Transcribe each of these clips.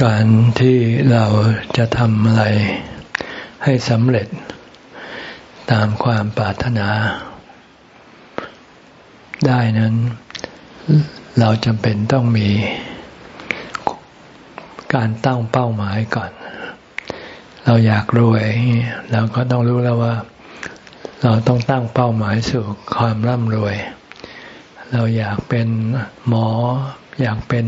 การที่เราจะทำอะไรให้สำเร็จตามความปรารถนา ได้นั้น เราจำเป็นต้องมี การตั้งเป้าหมายก่อน เราอยากรวยเราก็ต้องรู้แล้วว่า เราต้องตั้งเป้าหมายสู่ความร่ำรวย เราอยากเป็นหมอ อยากเป็น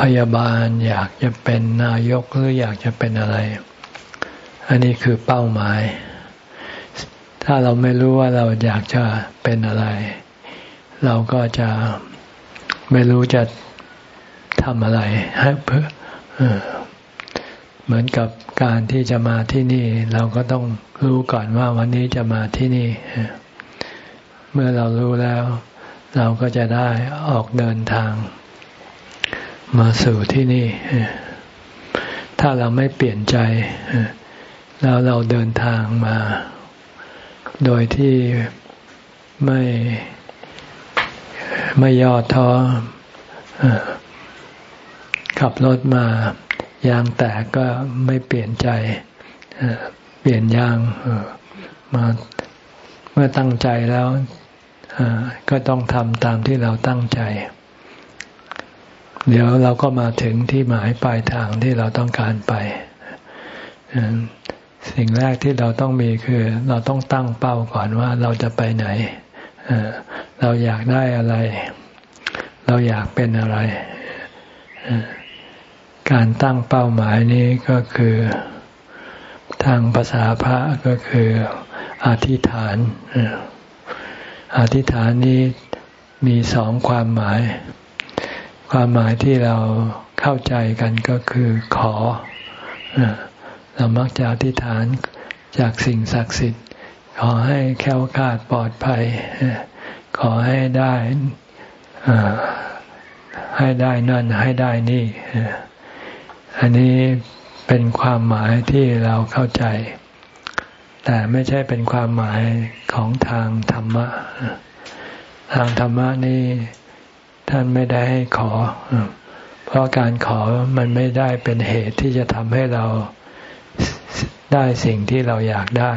พยาบาล อยากจะเป็นนายกหรืออยากจะเป็นอะไร อันนี้คือเป้าหมาย ถ้าเราไม่รู้ว่าเราอยากจะเป็นอะไร เราก็จะไม่รู้จะทำอะไรให้เพื่อเหมือนกับการที่จะมาที่นี่ เราก็ต้องรู้ก่อนว่าวันนี้จะมาที่นี่ เมื่อเรารู้แล้ว เราก็จะได้ออกเดินทาง มาสู่ที่นี่ ถ้าเราไม่เปลี่ยนใจ แล้วเราเดินทางมา โดยที่ไม่ไม่ย่อท้อขับรถมายางแตกก็ไม่เปลี่ยนใจเปลี่ยนยางมาเมื่อตั้งใจแล้วก็ต้องทำตามที่เราตั้งใจ เดี๋ยวเราก็มาถึงที่หมายปลายทางที่เราต้องการไป สิ่งแรกที่เราต้องมีคือ เราต้องตั้งเป้าก่อนว่าเราจะไปไหน เราอยากได้อะไร เราอยากเป็นอะไร การตั้งเป้าหมายนี้ก็คือทางภาษาพระก็คืออธิษฐานอธิษฐานนี้มีสองความหมาย ความหมายที่เราเข้าใจกันก็คือขอ เรามักจะอธิษฐานจากสิ่งศักดิ์สิทธิ์ ขอให้แค้วคาดปลอดภัย ขอให้ได้ให้ได้นั่นให้ได้นี่ อันนี้เป็นความหมายที่เราเข้าใจ แต่ไม่ใช่เป็นความหมายของทางธรรมะ ทางธรรมะนี่ ท่านไม่ได้ให้ขอ เพราะการขอมันไม่ได้เป็นเหตุที่จะทำให้เราได้สิ่งที่เราอยากได้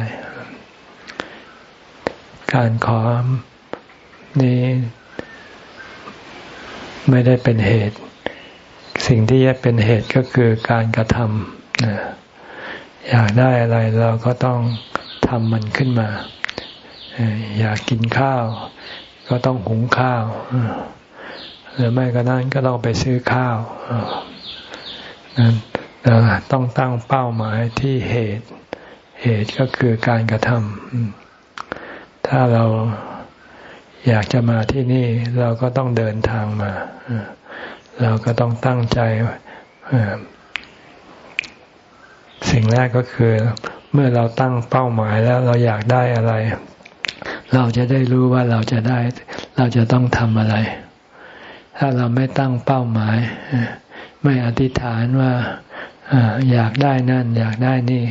การขอนี้ไม่ได้เป็นเหตุ สิ่งที่จะเป็นเหตุก็คือการกระทำอยากได้อะไรเราก็ต้องทำมันขึ้นมา อยากกินข้าว ก็ต้องหุงข้าว หรือไม่ก็นั้นก็ต้องไปซื้อข้าวนั้นต้องตั้งเป้าหมายที่เหตุ เหตุก็คือการกระทำถ้าเราอยากจะมาที่นี่เราก็ต้องเดินทางมา เราก็ต้องตั้งใจ สิ่งแรกก็คือ เมื่อเราตั้งเป้าหมายแล้วเราอยากได้อะไร เราจะได้รู้ว่าเราจะได้ เราจะต้องทำอะไร ถ้าเราไม่ตั้งเป้าหมาย ไม่อธิษฐานว่าอยากได้นั่น อยากได้นี่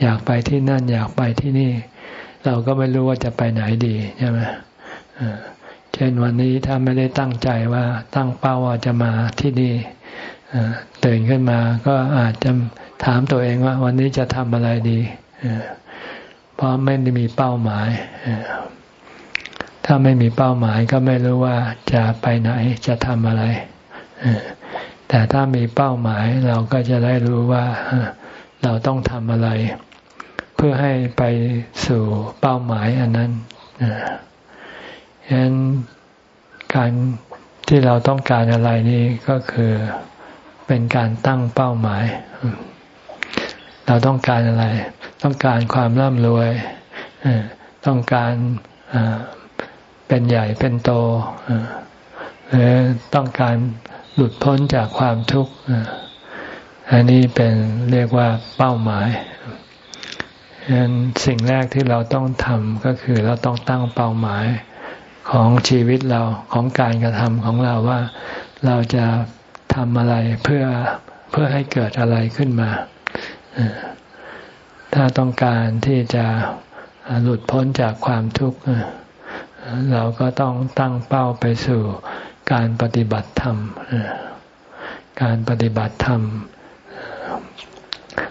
อยากไปที่นั่น อยากไปที่นี่ เราก็ไม่รู้ว่าจะไปไหนดีใช่ไหมเช่นวันนี้ถ้าไม่ได้ตั้งใจว่าตั้งเป้าว่าจะมาที่นี่ตื่นขึ้นมาก็อาจจะถามตัวเองว่า วันนี้จะทำอะไรดีเพราะไม่ได้มีเป้าหมาย ถ้าไม่มีเป้าหมายก็ไม่รู้ว่าจะไปไหนจะทำอะไร แต่ถ้ามีเป้าหมายเราก็จะได้รู้ว่าเราต้องทำอะไร เพื่อให้ไปสู่เป้าหมายอันนั้นฉะนั้นการที่เราต้องการอะไรนี่ก็คือเป็นการตั้งเป้าหมาย เราต้องการอะไร ต้องการความร่ำรวยต้องการ เป็นใหญ่เป็นโตหรือต้องการหลุดพ้นจากความทุกข์อันนี้เป็นเรียกว่าเป้าหมายฉะนั้นสิ่งแรกที่เราต้องทำก็คือเราต้องตั้งเป้าหมายของชีวิตเราของการกระทำของเราว่าเราจะทำอะไรเพื่อเพื่อให้เกิดอะไรขึ้นมา ถ้าต้องการที่จะหลุดพ้นจากความทุกข์ เราก็ต้องตั้งเป้าไปสู่การปฏิบัติธรรม การปฏิบัติธรรม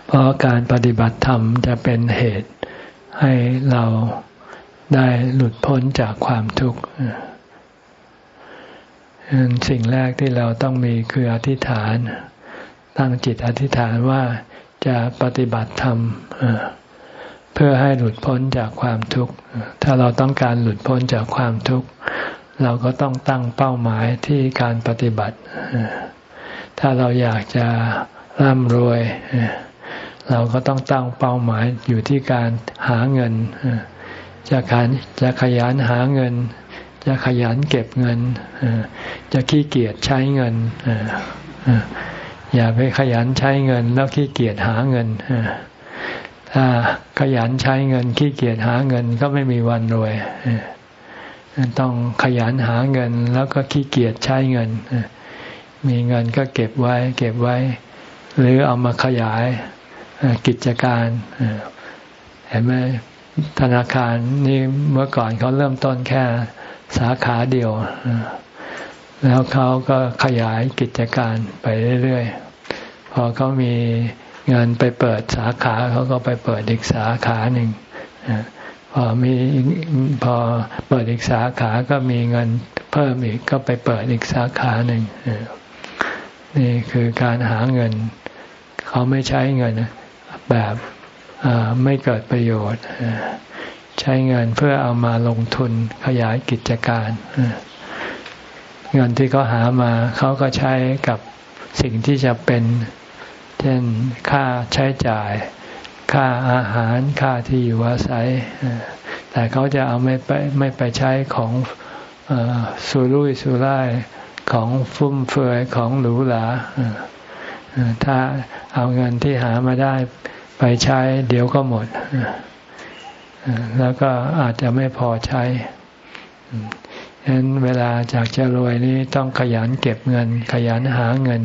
เพราะการปฏิบัติธรรมจะเป็นเหตุให้เราได้หลุดพ้นจากความทุกข์สิ่งแรกที่เราต้องมีคืออธิษฐาน ตั้งจิตอธิษฐานว่าจะปฏิบัติธรรมเเพื่อให้หลุดพ้นจากความทุกข์ ถ้าเราต้องการหลุดพ้นจากความทุกข์ เราก็ต้องตั้งเป้าหมายที่การปฏิบัติ ถ้าเราอยากจะร่ำรวย เราก็ต้องตั้งเป้าหมายอยู่ที่การหาเงิน จะขจะขยันหาเงิน จะขยันเก็บเงิน จะขี้เกียจใช้เงิน อย่าไปขยันใช้เงินแล้วขี้เกียจหาเงิน ถ้าขยันใช้เงินขี้เกียจหาเงินก็ไม่มีวันรวยต้องขยันหาเงินแล้วก็ขี้เกียจใช้เงิน มีเงินก็เก็บไว้ เก็บไว้ หรือเอามาขยายกิจการเห็นไหมธนาคารนี่เมื่อก่อนเขาเริ่มต้นแค่สาขาเดียว แล้วเขาก็ขยายกิจการไปเรื่อยๆ พอเขามี เงินไปเปิดสาขาเขาก็ไปเปิดอีกสาขาหนึ่งพอมีพอเปิดอีกสาขาก็มีเงินเพิ่มอีกก็ไปเปิดอีกสาขาหนึ่งนี่คือการหาเงิน เขาไม่ใช้เงินแบบไม่เกิดประโยชน์ใช้เงินเพื่อเอามาลงทุนขยายกิจการเงินที่เขาหามาเขาก็ใช้กับสิ่งที่จะเป็น เช่นค่าใช้จ่าย ค่าอาหารค่าที่อยู่อาศัย แต่เขาจะเอาไม่ไปไม่ไปใช้ของสุรุ่ยสุร่ายของฟุ่มเฟือยของหรูหราถ้าเอาเงินที่หามาได้ไปใช้เดี๋ยวก็หมด แล้วก็อาจจะไม่พอใช้ฉะนั้นเวลาจากจะรวยนี้ต้องขยันเก็บเงิน ขยันหาเงิน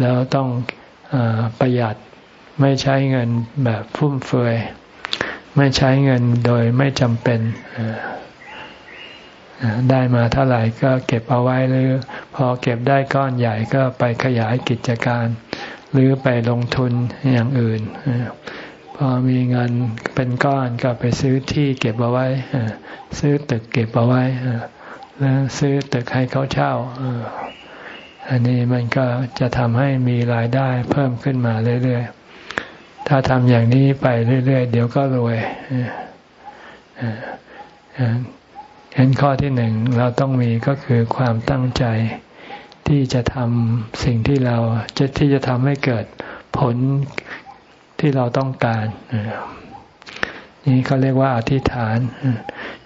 แล้วต้องอประหยัดไม่ใช้เงินแบบฟุ่มเฟือย ไม่ใช้เงินโดยไม่จำเป็น ได้มาเท่าไหร่ก็เก็บเอาไว้หรือ พอเก็บได้ก้อนใหญ่ก็ไปขยายกิจการ หรือไปลงทุนอย่างอื่น พอมีเงินเป็นก้อนก็ไปซื้อที่เก็บเอาไว้ ซื้อตึกเก็บเอาไว้แล้วซื้อตึกให้เขาเช่า อันนี้มันก็จะทำให้มีรายได้เพิ่มขึ้นมาเรื่อยๆ ถ้าทำอย่างนี้ไปเรื่อยๆ เดี๋ยวก็รวยเห็นข้อที่หนึ่งเราต้องมีก็คือความตั้งใจที่จะทำสิ่งที่เราจะที่จะทำให้เกิดผลที่เราต้องการนี่เขาเรียกว่าอธิษฐาน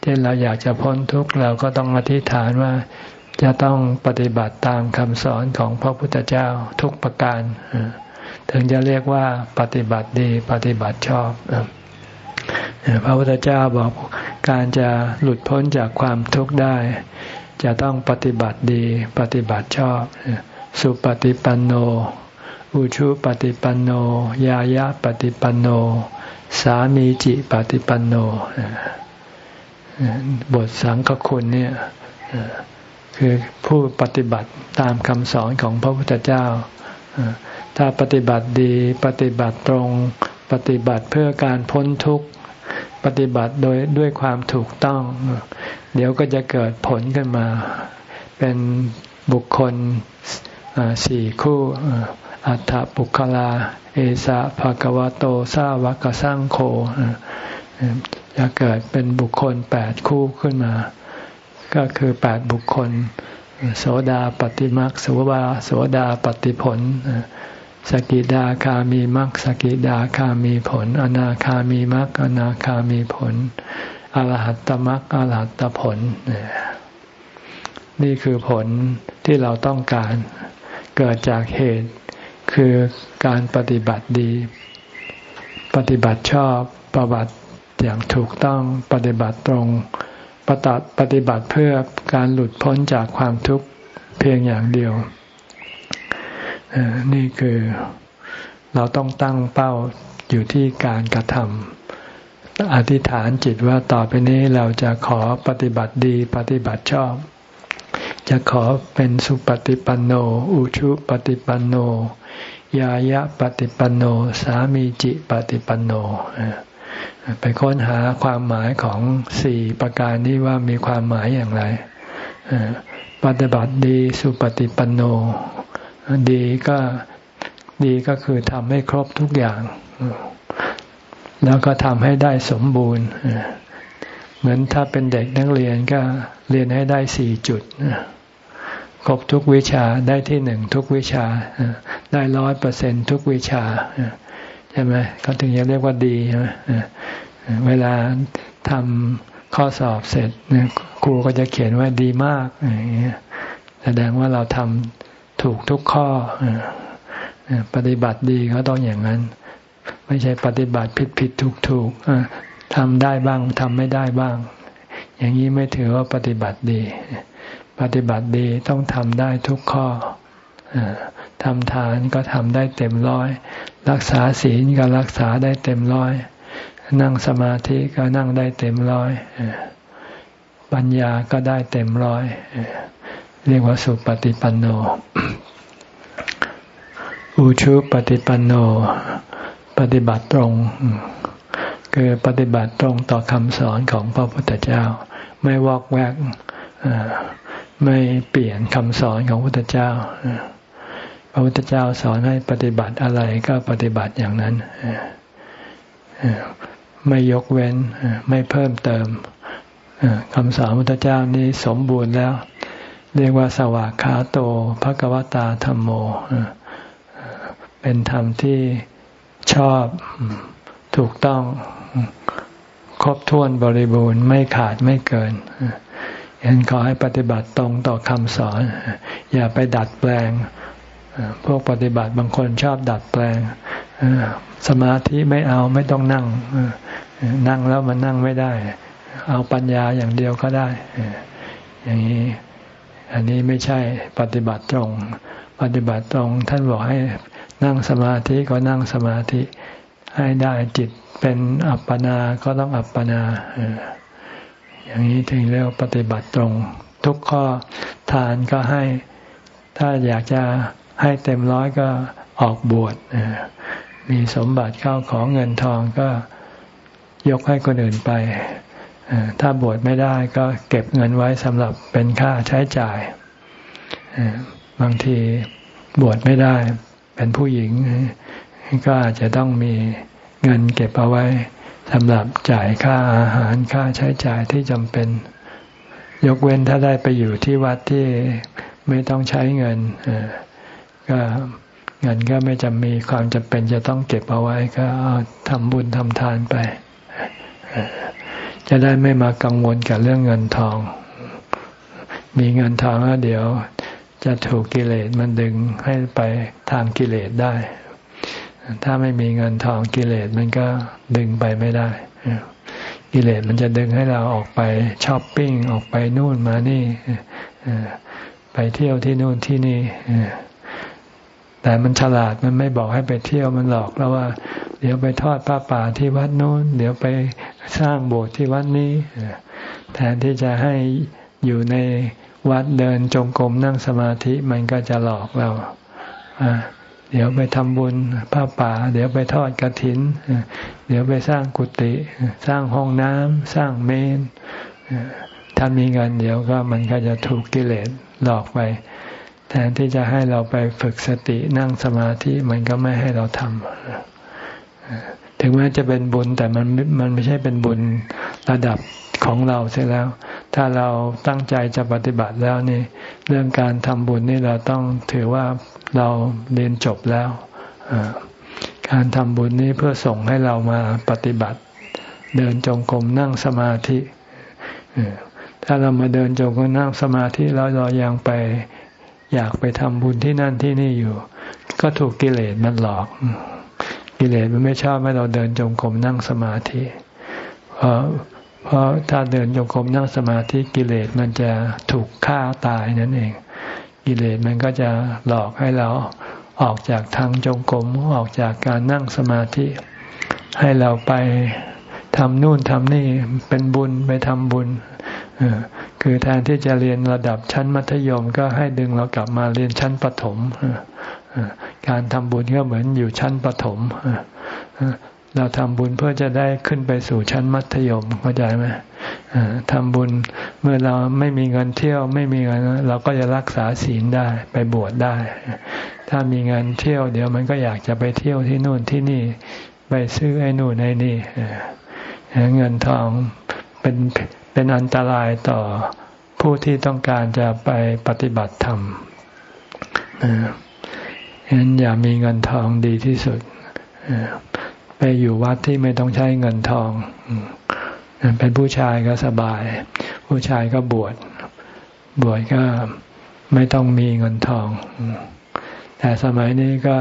เช่นเราอยากจะพ้นทุกข์เราก็ต้องอธิษฐานว่า จะต้องปฏิบัติตามคำสอนของพระพุทธเจ้าทุกประการ ถึงจะเรียกว่าปฏิบัติดีปฏิบัติชอบพระพุทธเจ้าบอกการจะหลุดพ้นจากความทุกข์ได้ จะต้องปฏิบัติดีปฏิบัติชอบ สุปฏิปันโน อุชุปฏิปันโน ยายะปฏิปันโน สามีจิปฏิปันโนบทสังฆคุณเนี่ย คือผู้ปฏิบัติตามคำสอนของพระพุทธเจ้า ถ้าปฏิบัติดีปฏิบัติตรง ปฏิบัติเพื่อการพ้นทุกข์ ปฏิบัติโดยด้วยความถูกต้อง เดี๋ยวก็จะเกิดผลขึ้นมา เป็นบุคคลสี่คู่อัฏฐปุคลา เอสะภะกวะโตสาวกสังโฆจะเกิดเป็นบุคคลแปดคู่ขึ้นมา ก็คือแปดบุคคล โสดาปฏิมักสวาโสดาปฏิผล สกิดาคามีมักสกิดาคามีผล อนาคามีมักอนาคามีผลอรหัตตมักอรหัตตผล นี่คือผลที่เราต้องการเกิดจากเหตุคือการปฏิบัติดี ปฏิบัติชอบปฏิบัติอย่างถูกต้องปฏิบัติตรง ปฏิปฏิบัติเพื่อการหลุดพ้นจากความทุกข์เพียงอย่างเดียว นี่คือเราต้องตั้งเป้าอยู่ที่การกระทำอธิษฐานจิตว่าต่อไปนี้เราจะขอปฏิบัติดีปฏิบัติชอบ จะขอเป็นสุปฏิปันโน อุชุปฏิปันโน ยายะปฏิปันโน สามีจิปฏิปันโน ไปค้นหาความหมายของสี่ประการนี้ว่ามีความหมายอย่างไรปฏิบัติดีสุปฏิปันโน ดีก็ดีก็คือทำให้ครบทุกอย่าง แล้วก็ทำให้ได้สมบูรณ์ เหมือนถ้าเป็นเด็กนักเรียนก็เรียนให้ได้สี่จุด ครบทุกวิชาได้ที่หนึ่งทุกวิชา ได้ร้อยเปอร์เซ็นทุกวิชา ใช่ไหมเขาถึงจะเรียกว่าดีใช่ไหมเวลาทำข้อสอบเสร็จครูก็จะเขียนว่าดีมากอย่างเงี้ยแสดงว่าเราทำถูกทุกข้อปฏิบัติดีเขาต้องอย่างนั้น ไม่ใช่ปฏิบัติผิดผิดถูกถูกทำได้บ้างทำไม่ได้บ้าง อย่างนี้ไม่ถือว่าปฏิบัติดี ปฏิบัติดีต้องทำได้ทุกข้อ ทำทานก็ทำได้เต็มร้อย รักษาศีลก็รักษาได้เต็มร้อย นั่งสมาธิก็นั่งได้เต็มร้อยปัญญาก็ได้เต็มร้อย เรียกว่าสุปฏิปันโน อุชุปฏิปันโน ปฏิบัติตรง คือปฏิบัติตรงต่อคำสอนของพระพุทธเจ้า ไม่วอกแวกไม่เปลี่ยนคำสอนของพระพุทธเจ้า พระพุทธเจ้าสอนให้ปฏิบัติอะไรก็ปฏิบัติอย่างนั้น ไม่ยกเว้นไม่เพิ่มเติมคำสอนพระพุทธเจ้านี้สมบูรณ์แล้ว เรียกว่าสวากขาโตภะกวตาธรรมโม เป็นธรรมที่ชอบถูกต้องครบถ้วนบริบูรณ์ไม่ขาดไม่เกินยันขอให้ปฏิบัติตรงต่อคำสอน อย่าไปดัดแปลง พวกปฏิบัติบางคนชอบดัดแปลงสมาธิไม่เอาไม่ต้องนั่งนั่งแล้วมันนั่งไม่ได้ เอาปัญญาอย่างเดียวก็ได้ อย่างนี้อันนี้ไม่ใช่ปฏิบัติตรง ปฏิบัติตรง ท่านบอกให้นั่งสมาธิก็นั่งสมาธิ ให้ได้จิตเป็นอัปปนา ก็ต้องอัปปนาอย่างนี้ถึงเรียกปฏิบัติตรง ทุกข้อทานก็ให้ ถ้าอยากจะ ให้เต็มร้อยก็ออกบวชมีสมบัติเข้าของเงินทองก็ยกให้คนอื่นไป ถ้าบวชไม่ได้ก็เก็บเงินไว้สำหรับเป็นค่าใช้จ่าย บางทีบวชไม่ได้ เป็นผู้หญิง ก็อาจจะต้องมีเงินเก็บเอาไว้สำหรับจ่ายค่าอาหารค่าใช้จ่ายที่จำเป็น ยกเว้นถ้าได้ไปอยู่ที่วัดที่ไม่ต้องใช้เงิน ก็เงินก็ไม่จำมีความจำเป็นจะต้องเก็บเอาไว้ก็ทำบุญทำทานไป จะได้ไม่มากังวลกับเรื่องเงินทอง มีเงินทองแล้วเดี๋ยวจะถูกกิเลสมันดึงให้ไปทางกิเลสได้ ถ้าไม่มีเงินทองกิเลสมันก็ดึงไปไม่ได้ กิเลสมันจะดึงให้เราออกไปช้อปปิ้งออกไปนู่นมานี่ไปเที่ยวที่นู่นที่นี่ แต่มันฉลาดมันไม่บอกให้ไปเที่ยวมันหลอกแล้วว่า เดี๋ยวไปทอดผ้าป่าที่วัดโน้น เดี๋ยวไปสร้างโบสถ์ที่วัดนี้แทนที่จะให้อยู่ในวัดเดินจงกรมนั่งสมาธิมันก็จะหลอกเราเดี๋ยวไปทำบุญผ้าป่า เดี๋ยวไปทอดกระถิน เดี๋ยวไปสร้างกุฏิสร้างห้องน้ำสร้างเมนถ้ามีเงินเดี๋ยวก็มันก็จะถูกกิเลสหลอกไป แทนที่จะให้เราไปฝึกสตินั่งสมาธิมันก็ไม่ให้เราทำถึงแม้จะเป็นบุญแต่มันมันไม่ใช่เป็นบุญระดับของเราเสียแล้ว ถ้าเราตั้งใจจะปฏิบัติแล้วนี่ เรื่องการทำบุญนี่เราต้องถือว่าเราเรียนจบแล้ว การทำบุญนี้เพื่อส่งให้เรามาปฏิบัติ เดินจงกรมนั่งสมาธิถ้าเรามาเดินจงกรมนั่งสมาธิแล้วเรายังไป อยากไปทำบุญที่นั่นที่นี่อยู่ ก็ถูกกิเลสมันหลอก กิเลสมันไม่ชอบให้เราเดินจงกรมนั่งสมาธิ เพราะเพราะถ้าเดินโยกรมนั่งสมาธิกิเลสมันจะถูกฆ่าตายนั่นเอง กิเลสมันก็จะหลอกให้เราออกจากทางจงกรมออกจากการนั่งสมาธิ ให้เราไปทำนู่นทำนี่เป็นบุญไปทำบุญ คือแทนที่จะเรียนระดับชั้นมัธยมก็ให้ดึงเรากลับมาเรียนชั้นประถมการทำบุญก็เหมือนอยู่ชั้นประถมเราทำบุญเพื่อจะได้ขึ้นไปสู่ชั้นมัธยมเข้าใจไหมทำบุญเมื่อเราไม่มีเงินเที่ยวไม่มีเงินเราก็จะรักษาศีลได้ไปบวชได้ ถ้ามีเงินเที่ยว เดี๋ยวมันก็อยากจะไปเที่ยวที่นู่นที่นี่ไปซื้อไอ้นู่นไอ้นี่เงินทองเป็น เป็นอันตรายต่อผู้ที่ต้องการจะไปปฏิบัติธรรมฉะนั้นอย่ามีเงินทองดีที่สุด ไปอยู่วัดที่ไม่ต้องใช้เงินทอง เป็นผู้ชายก็สบาย ผู้ชายก็บวช บวชก็ไม่ต้องมีเงินทอง แต่สมัยนี้ก็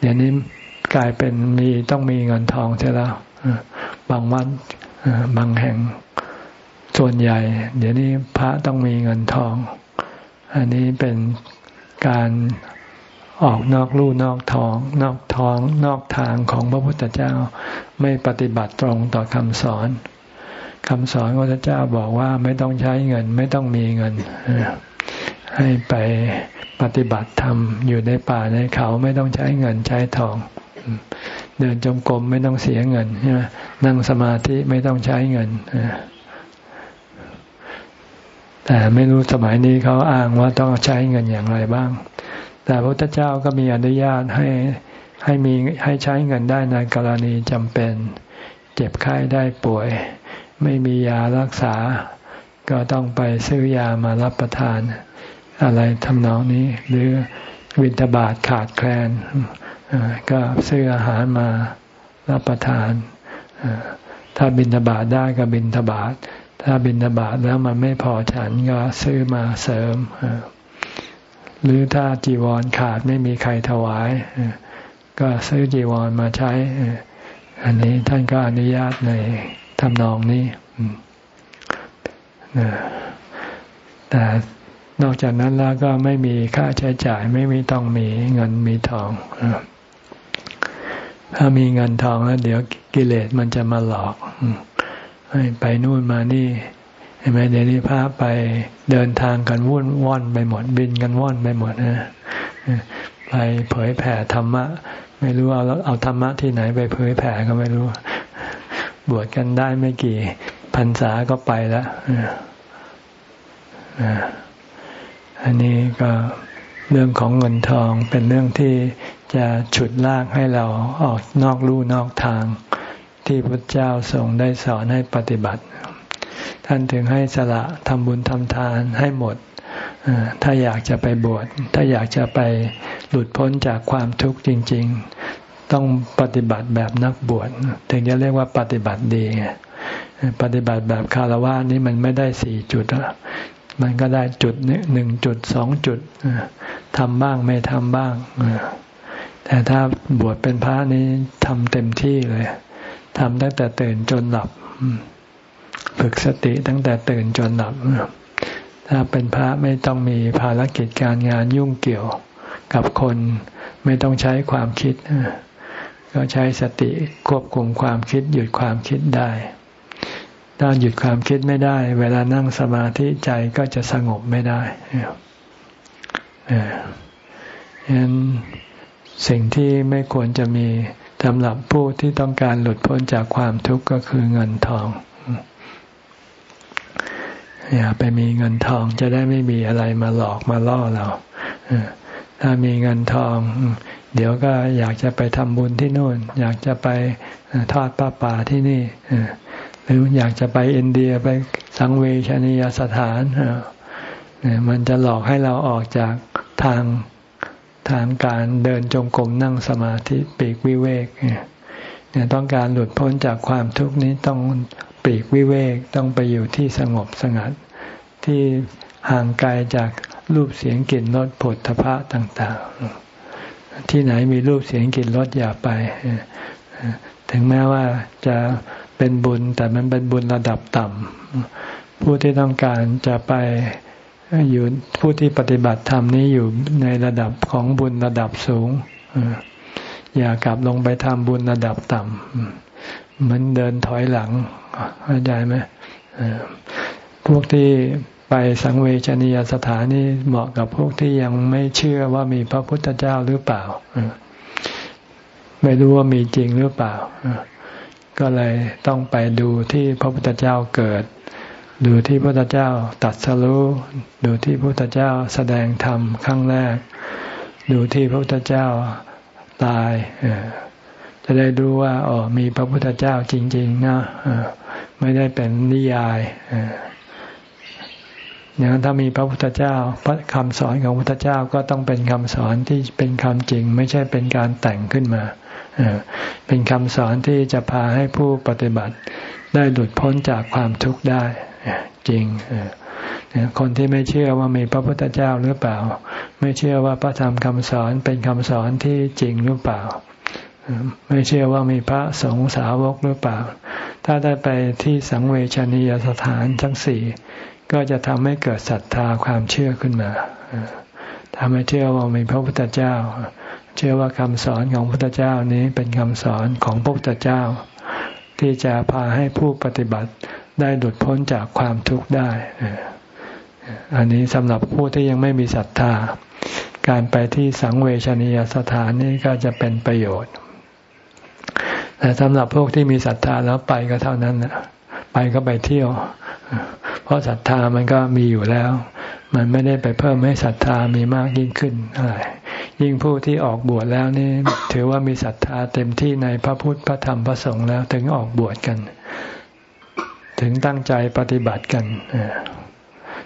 เดี๋ยวนี้กลายเป็นมีต้องมีเงินทองใช่แล้ว บางวัดบางแห่ง ส่วนใหญ่ เดี๋ยวนี้พระต้องมีเงินทอง อันนี้เป็นการออกนอกลู่นอกทอง นอกทองนอกทางของพระพุทธเจ้าไม่ปฏิบัติตรงต่อคำสอนคำสอนพระพุทธเจ้าบอกว่าไม่ต้องใช้เงินไม่ต้องมีเงิน ให้ไปปฏิบัติธรรมอยู่ในป่าในเขาไม่ต้องใช้เงินใช้ทอง เดินจงกรมไม่ต้องเสียเงินนั่งสมาธิไม่ต้องใช้เงิน แต่ไม่รู้สมัยนี้เขาอ้างว่าต้องใช้เงินอย่างไรบ้าง แต่พระพุทธเจ้าก็มีอนุญาตให้ให้มีให้ใช้เงินได้ในกรณีจำเป็น เจ็บไข้ได้ป่วย ไม่มียารักษา ก็ต้องไปซื้อยามารับประทาน อะไรทำนองนี้ หรือวินทบาทขาดแคลนก็ซื้ออาหารมารับประทาน ถ้าบินทบาทได้ก็บินทบาท ถ้าบินบาทแล้วมันไม่พอฉันก็ซื้อมาเสริม หรือถ้าจีวรขาดไม่มีใครถวาย ก็ซื้อจีวรมาใช้ อันนี้ท่านก็อนุญาตในทำนองนี้แต่นอกจากนั้นแล้วก็ไม่มีค่าใช้จ่ายไม่มีต้องมีเงินมีทองถ้ามีเงินทองแล้วเดี๋ยวกิเลสมันจะมาหลอก ไปนู่นมานี่เห็นไหมเดี๋ยวนี้พระไปเดินทางกันวุ่นว่อนไปหมดบินกันว่อนไปหมดนะไปเผยแผ่ธรรมะ ไม่รู้เอาเอาธรรมะที่ไหนไปเผยแผ่ก็ไม่รู้ บวชกันได้ไม่กี่พรรษาก็ไปแล้วอันนี้ก็เรื่องของเงินทองเป็นเรื่องที่จะฉุดลากให้เราออกนอกลู่นอกทาง ที่พระเจ้าทรงได้สอนให้ปฏิบัติ ท่านถึงให้สละทำบุญทำทานให้หมด ถ้าอยากจะไปบวชถ้าอยากจะไปหลุดพ้นจากความทุกข์จริง ๆ ต้องปฏิบัติแบบนักบวชถึงจะเรียกว่าปฏิบัติดีปฏิบัติแบบคารวะนี้มันไม่ได้สี่จุดมันก็ได้จุดหนึ่งจุดสองจุดทำบ้างไม่ทำบ้างแต่ถ้าบวชเป็นพระนี้ทำเต็มที่เลย ทำตั้งแต่ตื่นจนหลับ ฝึกสติตั้งแต่ตื่นจนหลับ ถ้าเป็นพระไม่ต้องมีภารกิจการงานยุ่งเกี่ยวกับคนไม่ต้องใช้ความคิด ก็ใช้สติควบคุมความคิด หยุดความคิดได้ ถ้าหยุดความคิดไม่ได้ เวลานั่งสมาธิใจก็จะสงบไม่ได้ฉะนั้นสิ่งที่ไม่ควรจะมี สำหรับผู้ที่ต้องการหลุดพ้นจากความทุกข์ก็คือเงินทอง อย่าไปมีเงินทองจะได้ไม่มีอะไรมาหลอกมาล่อเราถ้ามีเงินทอง เดี๋ยวก็อยากจะไปทำบุญที่นู่น อยากจะไปทอดป้าป่าที่นี่หรืออยากจะไปอินเดียไปสังเวชนียสถานมันจะหลอกให้เราออกจากทาง ทางการเดินจงกรมนั่งสมาธิปีกวิเวกเนี่ยต้องการหลุดพ้นจากความทุกข์นี้ต้องปีกวิเวกต้องไปอยู่ที่สงบสงัด ที่ห่างไกลจากรูปเสียงกลิ่นรสผลทพะต่าง ๆ ที่ไหนมีรูปเสียงกลิ่นรสอย่าไป ถึงแม้ว่าจะเป็นบุญแต่มันเป็นบุญระดับต่ำผู้ที่ต้องการจะไป อยู่ผู้ที่ปฏิบัติธรรมนี้อยู่ในระดับของบุญระดับสูงอย่ากลับลงไปทำบุญระดับต่ำเหมือนเดินถอยหลังเข้าใจไหมพวกที่ไปสังเวชนียสถานนี่เหมาะกับพวกที่ยังไม่เชื่อว่ามีพระพุทธเจ้าหรือเปล่าไม่รู้ว่ามีจริงหรือเปล่าก็เลยต้องไปดูที่พระพุทธเจ้าเกิด ดูที่พระพุทธเจ้าตัดสรู้ดูที่พระพุทธเจ้าแสดงธรรมครั้งแรก ดูที่พระพุทธเจ้าตายจะได้ดูว่าอ๋อมีพระพุทธเจ้าจริง ๆ นะไม่ได้เป็นนิยายอย่างถ้ามีพระพุทธเจ้าพระคำสอนของพระพุทธเจ้าก็ต้องเป็นคำสอนที่เป็นคำจริง ไม่ใช่เป็นการแต่งขึ้นมาเป็นคำสอนที่จะพาให้ผู้ปฏิบัติได้หลุดพ้นจากความทุกข์ได้ จริงคนที่ไม่เชื่อว่ามีพระพุทธเจ้าหรือเปล่า ไม่เชื่อว่าพระธรรมคำสอนเป็นคำสอนที่จริงหรือเปล่า ไม่เชื่อว่ามีพระสงฆ์สาวกหรือเปล่า ถ้าได้ไปที่สังเวชนียสถานทั้งสี่ก็จะทำให้เกิดศรัทธาความเชื่อขึ้นมาทำให้เชื่อว่ามีพระพุทธเจ้า เชื่อว่าคำสอนของพระพุทธเจ้านี้เป็นคำสอนของพระพุทธเจ้า ที่จะพาให้ผู้ปฏิบัติได้หลุดพ้นจากความทุกข์ได้ อันนี้สำหรับผู้ที่ยังไม่มีศรัทธา การไปที่สังเวชนียสถานนี้ก็จะเป็นประโยชน์ แต่สำหรับพวกที่มีศรัทธาแล้วไปก็เท่านั้นนะไปก็ไปเที่ยว เพราะศรัทธามันก็มีอยู่แล้ว มันไม่ได้ไปเพิ่มให้ศรัทธามีมากยิ่งขึ้นอะไร ยิ่งผู้ที่ออกบวชแล้วนี่ ถือว่ามีศรัทธาเต็มที่ในพระพุทธพระธรรมพระสงฆ์แล้วถึงออกบวชกัน ถึงตั้งใจปฏิบัติกัน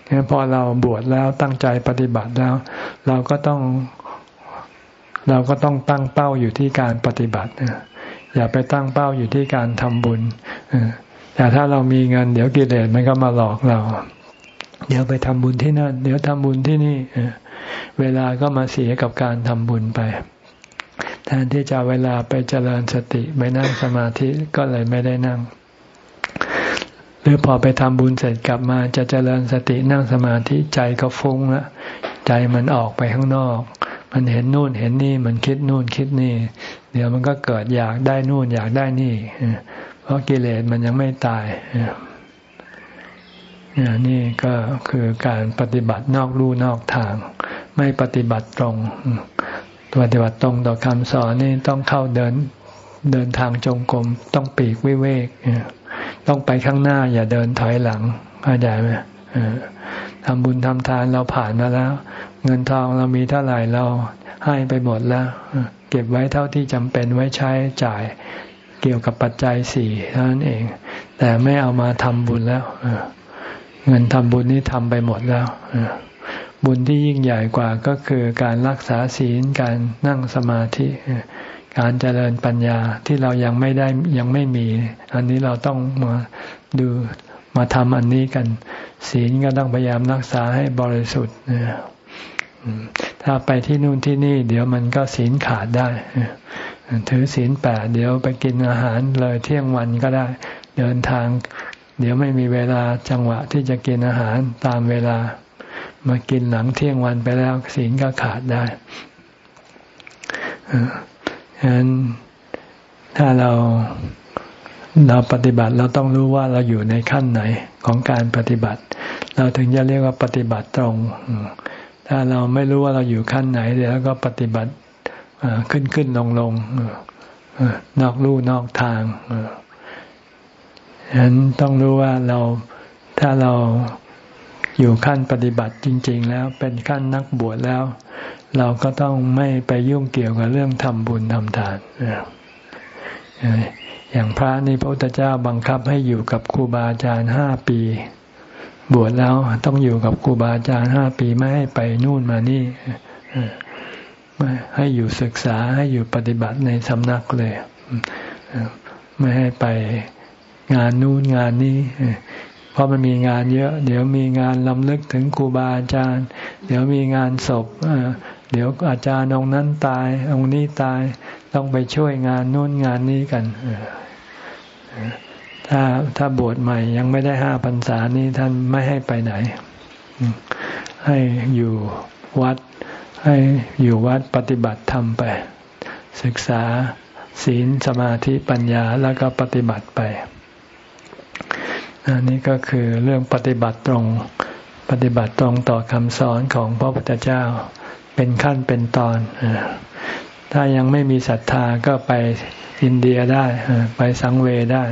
เนี่ยพอเราบวชแล้วตั้งใจปฏิบัติแล้ว เราก็ต้องเราก็ต้องตั้งเป้าอยู่ที่การปฏิบัติอย่าไปตั้งเป้าอยู่ที่การทำบุญแต่ถ้าเรามีเงินเดี๋ยวกิเลสมันก็มาหลอกเรา เดี๋ยวไปทำบุญที่นั่น เดี๋ยวทำบุญที่นี่เวลาก็มาเสียกับการทำบุญไป แทนที่จะเวลาไปเจริญสติไปนั่งสมาธิก็เลยไม่ได้นั่ง หรือพอไปทำบุญเสร็จกลับมาจะเจริญสตินั่งสมาธิใจก็ฟุ้งละใจมันออกไปข้างนอก มันเห็นนู่นเห็นนี่มันคิดนู่นคิดนี่ เดี๋ยวมันก็เกิดอยากได้นู่นอยากได้นี่เพราะกิเลสมันยังไม่ตาย นี่ก็คือการปฏิบัตินอกลู่นอกทาง ไม่ปฏิบัติตรงปฏิบัติตรงต่อคำสอนนี่ต้องเข้าเดินเดินทางจงกรมต้องปีกวิเวกต้องไปข้างหน้าอย่าเดินถอยหลังเข้าใจไหมทำบุญทำทานเราผ่านมาแล้ว เงินทองเรามีเท่าไหร่เราให้ไปหมดแล้ว เก็บไว้เท่าที่จำเป็นไว้ใช้จ่ายเกี่ยวกับปัจจัยสี่เท่านั้นเอง แต่ไม่เอามาทำบุญแล้ว เงินทำบุญนี้ทำไปหมดแล้วบุญที่ยิ่งใหญ่กว่าก็คือการรักษาศีลการนั่งสมาธิ การเจริญปัญญาที่เรายังไม่ได้ยังไม่มี อันนี้เราต้องมาดูมาทำอันนี้กัน ศีลก็ต้องพยายามรักษาให้บริสุทธิ์ถ้าไปที่นู่นที่นี่ เดี๋ยวมันก็ศีลขาดได้ถือศีลแปดเดี๋ยวไปกินอาหารเลยเที่ยงวันก็ได้ เดินทาง เดี๋ยวไม่มีเวลาจังหวะที่จะกินอาหารตามเวลา มากินหลังเที่ยงวันไปแล้วศีลก็ขาดได้ฉะนั้นถ้าเราเราปฏิบัติเราต้องรู้ว่าเราอยู่ในขั้นไหนของการปฏิบัติ เราถึงจะเรียกว่าปฏิบัติตรง ถ้าเราไม่รู้ว่าเราอยู่ขั้นไหนเดี๋ยวก็ปฏิบัติขึ้นขึ้นลงลงนอกลู่นอกทาง ฉะนั้นต้องรู้ว่าเราถ้าเราอยู่ขั้นปฏิบัติจริง ๆ แล้วเป็นขั้นนักบวชแล้ว เราก็ต้องไม่ไปยุ่งเกี่ยวกับเรื่องทำบุญทำทานอย่างพระนี่พระพุทธเจ้าบังคับให้อยู่กับครูบาอาจารย์ห้าปี บวชแล้วต้องอยู่กับครูบาอาจารย์ห้าปีไม่ให้ไปนู่นมานี่ให้อยู่ศึกษาให้อยู่ปฏิบัติในสำนักเลย ไม่ให้ไป งานนู่นงานนี้เพราะมันมีงานเยอะ เดี๋ยวมีงานลำลึกถึงครูบาอาจารย์ เดี๋ยวมีงานศพเดี๋ยวอาจารย์องนั้นตายองนี้ตายต้องไปช่วยงานนู่นงานนี้กันถ้าถ้าบวชใหม่ยังไม่ได้ห้าพรรษานี้ท่านไม่ให้ไปไหน ให้อยู่วัด ให้อยู่วัดปฏิบัติธรรมไป ศึกษาศีลสมาธิปัญญาแล้วก็ปฏิบัติไป อันนี้ก็คือเรื่องปฏิบัติตรง ปฏิบัติตรงต่อคำสอนของพระพุทธเจ้า เป็นขั้นเป็นตอน ถ้ายังไม่มีศรัทธาก็ไปอินเดียได้ไปสังเวได้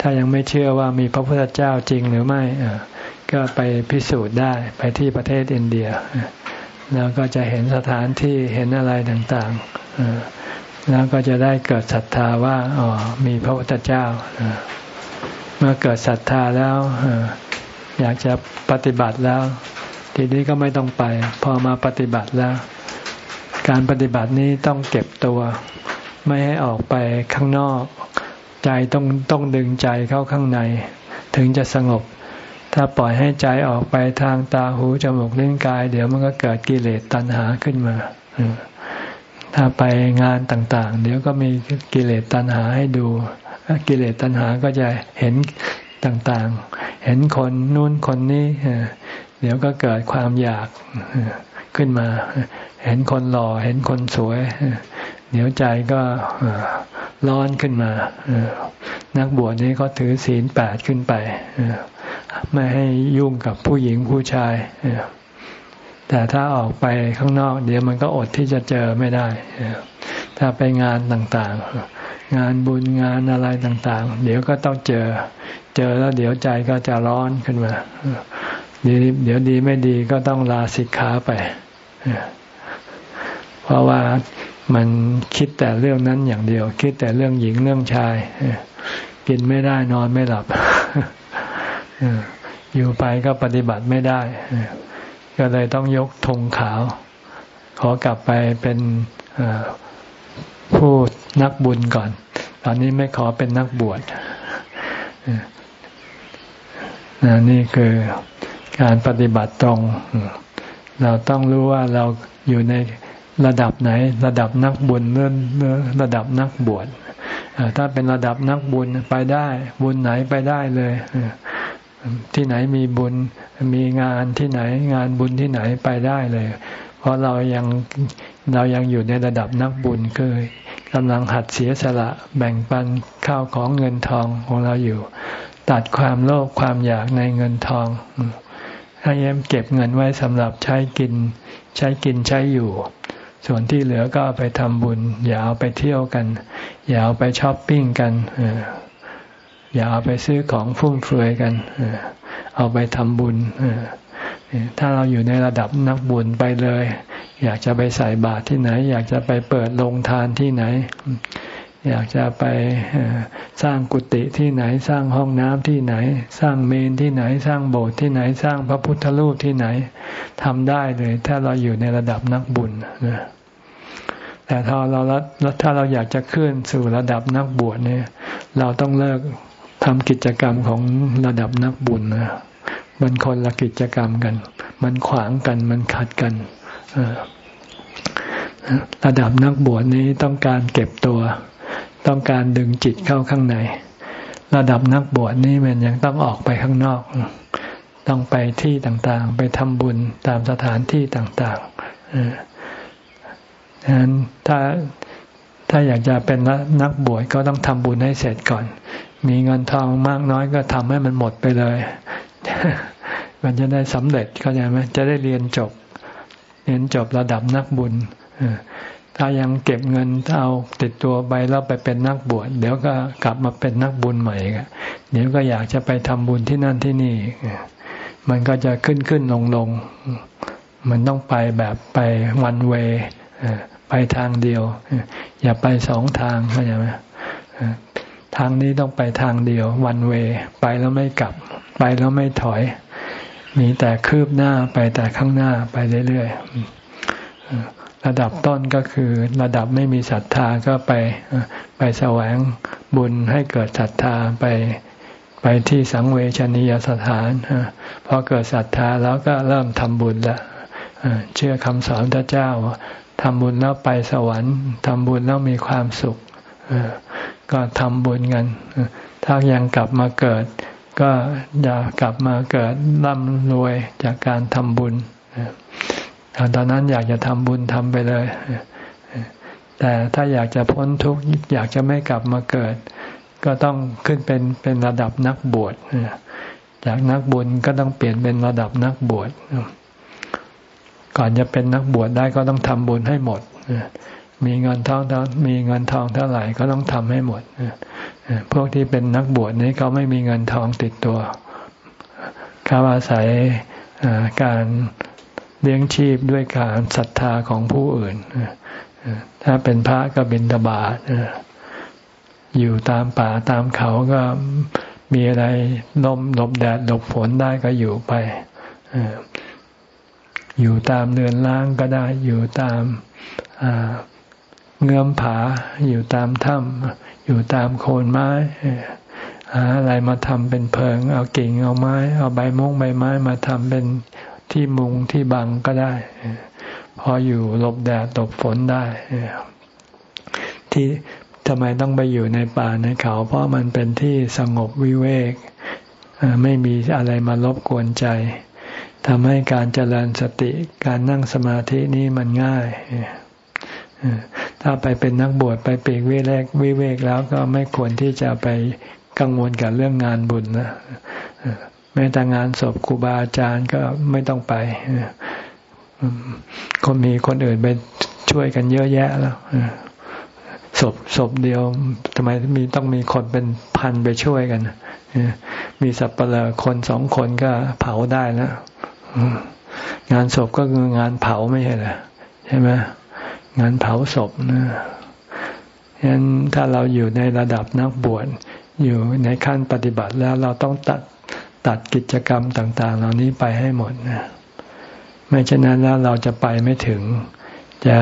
ถ้ายังไม่เชื่อว่ามีพระพุทธเจ้าจริงหรือไม่ก็ไปพิสูจน์ได้ไปที่ประเทศอินเดีย แล้วก็จะเห็นสถานที่เห็นอะไรต่างๆแล้วก็จะได้เกิดศรัทธาว่าอ๋อมีพระพุทธเจ้า มื่อเกิดศรัทธาแล้วอยากจะปฏิบัติแล้ว ทีนี้ก็ไม่ต้องไป พอมาปฏิบัติแล้ว การปฏิบัตินี้ต้องเก็บตัว ไม่ให้ออกไปข้างนอก ใจต้องต้องดึงใจเข้าข้างใน ถึงจะสงบ ถ้าปล่อยให้ใจออกไปทางตาหูจมูกลิ้นกาย เดี๋ยวมันก็เกิดกิเลสตัณหาขึ้นมาถ้าไปงานต่าง ๆ เดี๋ยวก็มีกิเลสตัณหาให้ดู กิเลสตัณหาก็จะเห็นต่างๆ เห็นคนนู้นคนนี้ เดี๋ยวก็เกิดความอยากขึ้นมา เห็นคนหล่อ เห็นคนสวย เดี๋ยวใจก็ร้อนขึ้นมา นักบวชนี้เขาถือศีลแปดขึ้นไปไม่ให้ยุ่งกับผู้หญิงผู้ชาย แต่ถ้าออกไปข้างนอก เดี๋ยวมันก็อดที่จะเจอไม่ได้ ถ้าไปงานต่างๆ งานบุญงานอะไรต่างๆ เดี๋ยวก็ต้องเจอ เจอแล้วเดี๋ยวใจก็จะร้อนขึ้นมาเดี๋ยวเดี๋ยวดีไม่ดีก็ต้องลาสิกขาไป เพราะว่ามันคิดแต่เรื่องนั้นอย่างเดียว คิดแต่เรื่องหญิงเรื่องชายกินไม่ได้นอนไม่หลับอยู่ไปก็ปฏิบัติไม่ได้ ก็เลยต้องยกธงขาว ขอกลับไปเป็น ผู้นักบุญก่อน ตอนนี้ไม่ขอเป็นนักบวชนี่คือการปฏิบัติตรง เราต้องรู้ว่าเราอยู่ในระดับไหน ระดับนักบุญหรือระดับนักบวชถ้าเป็นระดับนักบุญไปได้ บุญไหนไปได้เลยที่ไหนมีบุญมีงานที่ไหนงานบุญที่ไหนไปได้เลย เพราะเรายัง เรายังอยู่ในระดับนักบุญคือกำลังหัดเสียสละแบ่งปันข้าวของเงินทองของเราอยู่ ตัดความโลภความอยากในเงินทองให้เอ็มเก็บเงินไว้สำหรับใช้กิน ใช้กินใช้อยู่ ส่วนที่เหลือก็ไปทำบุญ อย่าเอาไปเที่ยวกัน อย่าเอาไปช้อปปิ้งกันอย่าเอาไปซื้อของฟุ่มเฟือยกันเอาไปทำบุญ ถ้าเราอยู่ในระดับนักบุญไปเลย อยากจะไปใส่บาตรที่ไหน อยากจะไปเปิดโรงทานที่ไหน อยากจะไปสร้างกุฏิที่ไหน สร้างห้องน้ำที่ไหน สร้างเมนที่ไหน สร้างโบสถ์ที่ไหน สร้างพระพุทธรูปที่ไหนทำได้เลย ถ้าเราอยู่ในระดับนักบุญนะแต่ถ้าเราถ้าเราอยากจะขึ้นสู่ระดับนักบวชเนี่ย เราต้องเลิกทำกิจกรรมของระดับนักบุญนะ มันคนละกิจกรรมกัน มันขวางกัน มันขัดกันระดับนักบวชนี้ต้องการเก็บตัว ต้องการดึงจิตเข้าข้างใน ระดับนักบวชนี่มันยังต้องออกไปข้างนอก ต้องไปที่ต่างๆ ไปทำบุญตามสถานที่ต่างๆดังนั้นถ้าถ้าอยากจะเป็นนักบวชก็ต้องทำบุญให้เสร็จก่อน มีเงินทองมากน้อยก็ทำให้มันหมดไปเลย มันจะได้สำเร็จเข้าใจไหมจะได้เรียนจบ เรียนจบระดับนักบุญถ้ายังเก็บเงินเอาติดตัวไปแล้วไปเป็นนักบวชเดี๋ยวก็กลับมาเป็นนักบุญใหม่เดี๋ยวก็อยากจะไปทำบุญที่นั่นที่นี่ มันก็จะขึ้นขึ้นลงลงมันต้องไปแบบไปวันเวไปทางเดียว อย่าไปสองทางเข้าใจไหมทางนี้ต้องไปทางเดียววันเว ไปแล้วไม่กลับ ไปแล้วไม่ถอย มีแต่คืบหน้าไปแต่ข้างหน้าไปเรื่อยๆ ระดับต้นก็คือระดับไม่มีศรัทธาก็ไปไปแสวงบุญให้เกิดศรัทธาไปไปที่สังเวชนียสถานพอเกิดศรัทธาแล้วก็เริ่มทำบุญละเชื่อคำสอนพระเจ้าทำบุญแล้วไปสวรรค์ทำบุญแล้วมีความสุขก็ทำบุญกัน ถ้ายังกลับมาเกิด ก็อยากลับมาเกิดร่ำรวยจากการทำบุญตอนนั้นอยากจะทำบุญทำไปเลย แต่ถ้าอยากจะพ้นทุกข์อยากจะไม่กลับมาเกิด ก็ต้องขึ้นเป็นเป็นระดับนักบวชจากนักบุญก็ต้องเปลี่ยนเป็นระดับนักบวชก่อนจะเป็นนักบวชได้ก็ต้องทำบุญให้หมด มีเงินทองมีเงินทองเท่าไหร่ก็ต้องทำให้หมดพวกที่เป็นนักบวชนี้เขาไม่มีเงินทองติดตัวเขาอาศัยการเลี้ยงชีพด้วยการศรัทธาของผู้อื่นถ้าเป็นพระก็บิณฑบาตอยู่ตามป่าตามเขาก็มีอะไรลมหลบแดดหลบฝนได้ก็อยู่ไปอยู่ตามเรือนล้างก็ได้อยู่ตาม เงื่อมผาอยู่ตามถ้ำอยู่ตามโคนไม้หาอะไรมาทำเป็นเพิง เอากิ่งเอาไม้ เอาใบมงใบไม้มาทำเป็นที่มุงที่บังก็ได้ พออยู่หลบแดดหลบฝนได้ที่ทำไมต้องไปอยู่ในป่าในเขา เพราะมันเป็นที่สงบวิเวกไม่มีอะไรมารบกวนใจทำให้การเจริญสติการนั่งสมาธินี้มันง่าย ถ้าไปเป็นนักบวชไปเปีกวิเวกวิเวกแล้วก็ไม่ควรที่จะไปกังวลกับเรื่องงานบุญนะแม้แต่งานศพครูบาอาจารย์ก็ไม่ต้องไปคนมีคนอื่นไปช่วยกันเยอะแยะแล้วศพศพเดียวทำไมมีต้องมีคนเป็นพันไปช่วยกันมีสับเปลือคนสองคนก็เผาได้แล้วงานศพก็คืองานเผาไม่ใช่เหรอใช่ไหม งานเผาศพนะฉะนั้นถ้าเราอยู่ในระดับนักบวชอยู่ในขั้นปฏิบัติแล้วเราต้องตัดตัดกิจกรรมต่าง ๆ เหล่านี้ไปให้หมดนะไม่เช่นนั้นแล้วเราจะไปไม่ถึง จะ